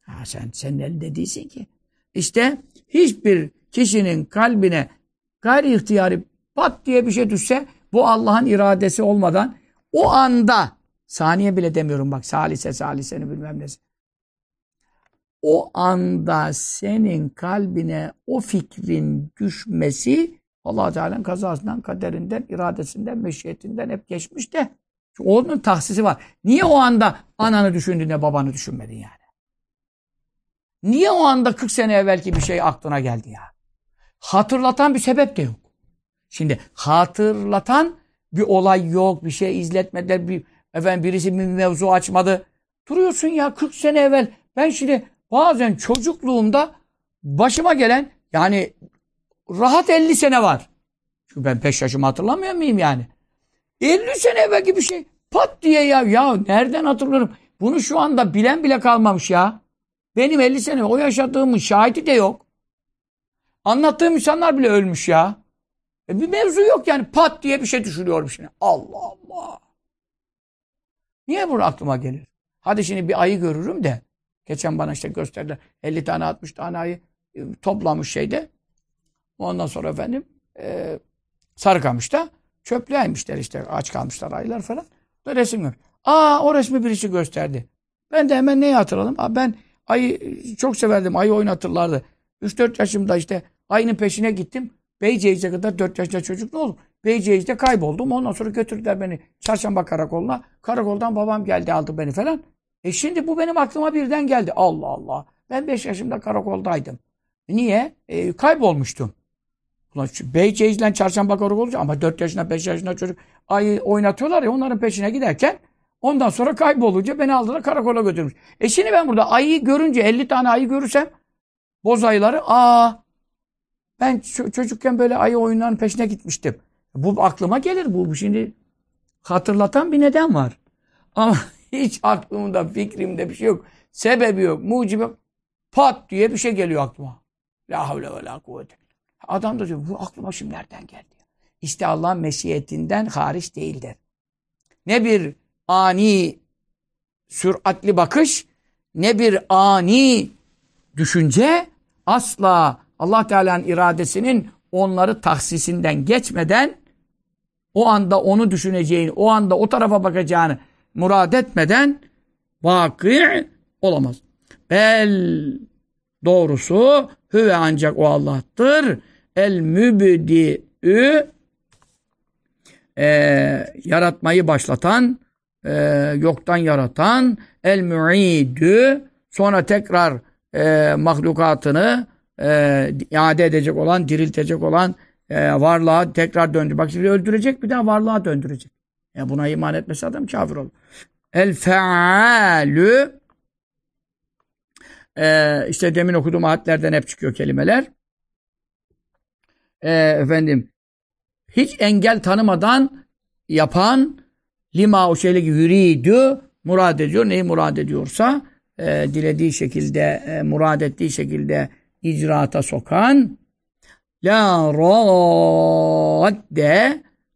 Ha sen senin elinde değilsin ki. İşte hiçbir kişinin kalbine gayri ihtiyari pat diye bir şey düşse bu Allah'ın iradesi olmadan o anda saniye bile demiyorum bak salise saliseni bilmem nesi. O anda senin kalbine o fikrin düşmesi allah Teala'nın kazasından, kaderinden, iradesinden, meşiyetinden hep geçmiş de onun tahsisi var. Niye o anda ananı düşündüğünde babanı düşünmedin yani? Niye o anda 40 sene evvelki bir şey aklına geldi ya? Hatırlatan bir sebep de yok. Şimdi hatırlatan bir olay yok, bir şey izletmediler, bir efendim birisi bir mevzu açmadı. Duruyorsun ya 40 sene evvel. Ben şimdi bazen çocukluğumda başıma gelen yani rahat 50 sene var. Çünkü ben 5 yaşımı hatırlamıyor muyum yani? 50 sene evvelki bir şey pat diye ya. Ya nereden hatırlarım? Bunu şu anda bilen bile kalmamış ya. Benim 50 sene o yaşadığımın şahidi de yok. Anlattığım insanlar bile ölmüş ya. E bir mevzu yok yani pat diye bir şey düşürüyorum şimdi. Allah Allah. Niye bu aklıma gelir? Hadi şimdi bir ayı görürüm de. Geçen bana işte gösterdiler. 50 tane 60 tane ayı e, toplamış şeyde. Ondan sonra efendim e, Sarıkamış'ta çöpleymişler işte aç kalmışlar ayılar falan. Da resim gör. Aa o resmi birisi gösterdi. Ben de hemen neyi hatırladım? Aa, ben ayı çok severdim. Ayı oynatırlardı. 3-4 yaşımda işte ayının peşine gittim. Beyceğiz'e kadar 4 yaşında çocuk ne olur? Beyceğiz'de kayboldum. Ondan sonra götürdüler beni Çarşamba karakoluna. Karakoldan babam geldi aldı beni falan. E şimdi bu benim aklıma birden geldi. Allah Allah. Ben 5 yaşımda karakoldaydım. Niye? E, kaybolmuştum. Ulan Beyceğiz'le Çarşamba karakolu ama 4 yaşında 5 yaşında çocuk ayı oynatıyorlar ya onların peşine giderken Ondan sonra kaybolunca beni aldılar karakola götürmüş. E şimdi ben burada ayıyı görünce 50 tane ayı görürsem boz ayıları aa ben çocukken böyle ayı oyunlarının peşine gitmiştim. Bu aklıma gelir bu. Şimdi hatırlatan bir neden var. Ama hiç aklımda, fikrimde bir şey yok. Sebebi yok, mucibi yok. Pat diye bir şey geliyor aklıma. La havle ve la kuvvete. Adam da diyor bu aklıma şimdi nereden geldi? İşte Allah'ın meşiyetinden hariç değildir. Ne bir ani süratli bakış, ne bir ani düşünce asla Allah Teala'nın iradesinin onları tahsisinden geçmeden o anda onu düşüneceğini, o anda o tarafa bakacağını murad etmeden vakı olamaz. Bel doğrusu hüve ancak o Allah'tır. El mübdi'ü e, yaratmayı başlatan, e, yoktan yaratan, el mu'idü sonra tekrar e, mahlukatını e, iade edecek olan, diriltecek olan e, varlığa tekrar döndü. Bak şimdi öldürecek bir daha varlığa döndürecek. Ya buna iman etmesi adam kafir olur. El fealü e, işte demin okuduğum ayetlerden hep çıkıyor kelimeler. E, efendim hiç engel tanımadan yapan lima o şeyle yürüydü murad ediyor. Neyi murad ediyorsa e, dilediği şekilde e, murad ettiği şekilde icraata sokan la radde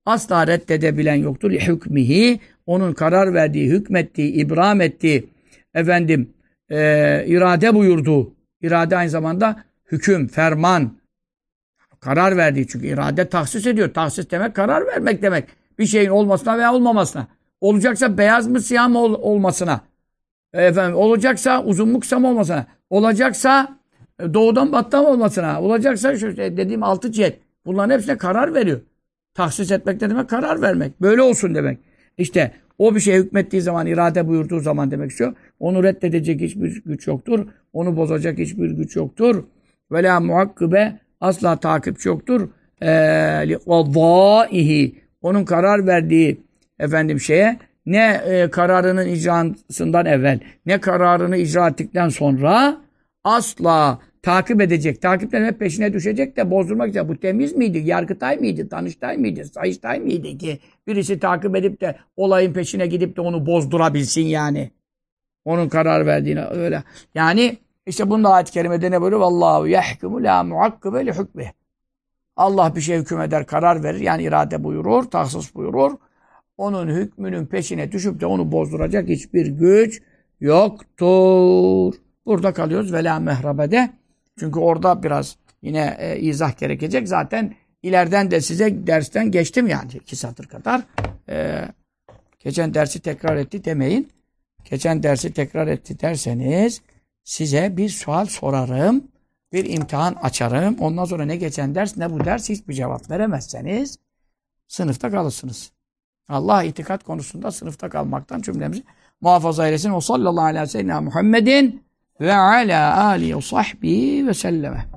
asla reddedebilen yoktur. Hükmihi onun karar verdiği, hükmettiği, ibram ettiği efendim e, irade buyurduğu irade aynı zamanda hüküm, ferman karar verdiği çünkü irade tahsis ediyor. Tahsis demek karar vermek demek. Bir şeyin olmasına veya olmamasına. Olacaksa beyaz mı siyah mı ol, olmasına. Efendim olacaksa uzun mu kısa mı olmasına. Olacaksa e, doğudan battan olmasına. Olacaksa şu dediğim altı cihet. Bunların hepsine karar veriyor. Tahsis etmek ne demek? Karar vermek. Böyle olsun demek. İşte o bir şey hükmettiği zaman, irade buyurduğu zaman demek istiyor. Onu reddedecek hiçbir güç yoktur. Onu bozacak hiçbir güç yoktur. Ve la muhakkıbe asla takipçi yoktur. Ee, onun karar verdiği efendim şeye ne e, kararının icrasından evvel ne kararını icra ettikten sonra asla takip edecek. Takipten hep peşine düşecek de bozdurmak için. Bu temiz miydi? Yargıtay mıydı? Danıştay mıydı? Sayıştay mıydı ki? Birisi takip edip de olayın peşine gidip de onu bozdurabilsin yani. Onun karar verdiğine öyle. Yani işte bunda ayet-i kerimede ne böyle? Vallahu yahkumu la muakkibe li hükmih. Allah bir şey hüküm eder, karar verir. Yani irade buyurur, tahsis buyurur. Onun hükmünün peşine düşüp de onu bozduracak hiçbir güç yoktur. Burada kalıyoruz vela mehrabede. Çünkü orada biraz yine e, izah gerekecek. Zaten ileriden de size dersten geçtim yani iki satır kadar. E, geçen dersi tekrar etti demeyin. Geçen dersi tekrar etti derseniz size bir sual sorarım. Bir imtihan açarım. Ondan sonra ne geçen ders ne bu ders hiçbir cevap veremezseniz sınıfta kalırsınız. Allah itikat konusunda sınıfta kalmaktan cümlemizi muhafaza eylesin. O sallallahu aleyhi ve sellem Muhammedin وعلى آله وصحبه وسلمه.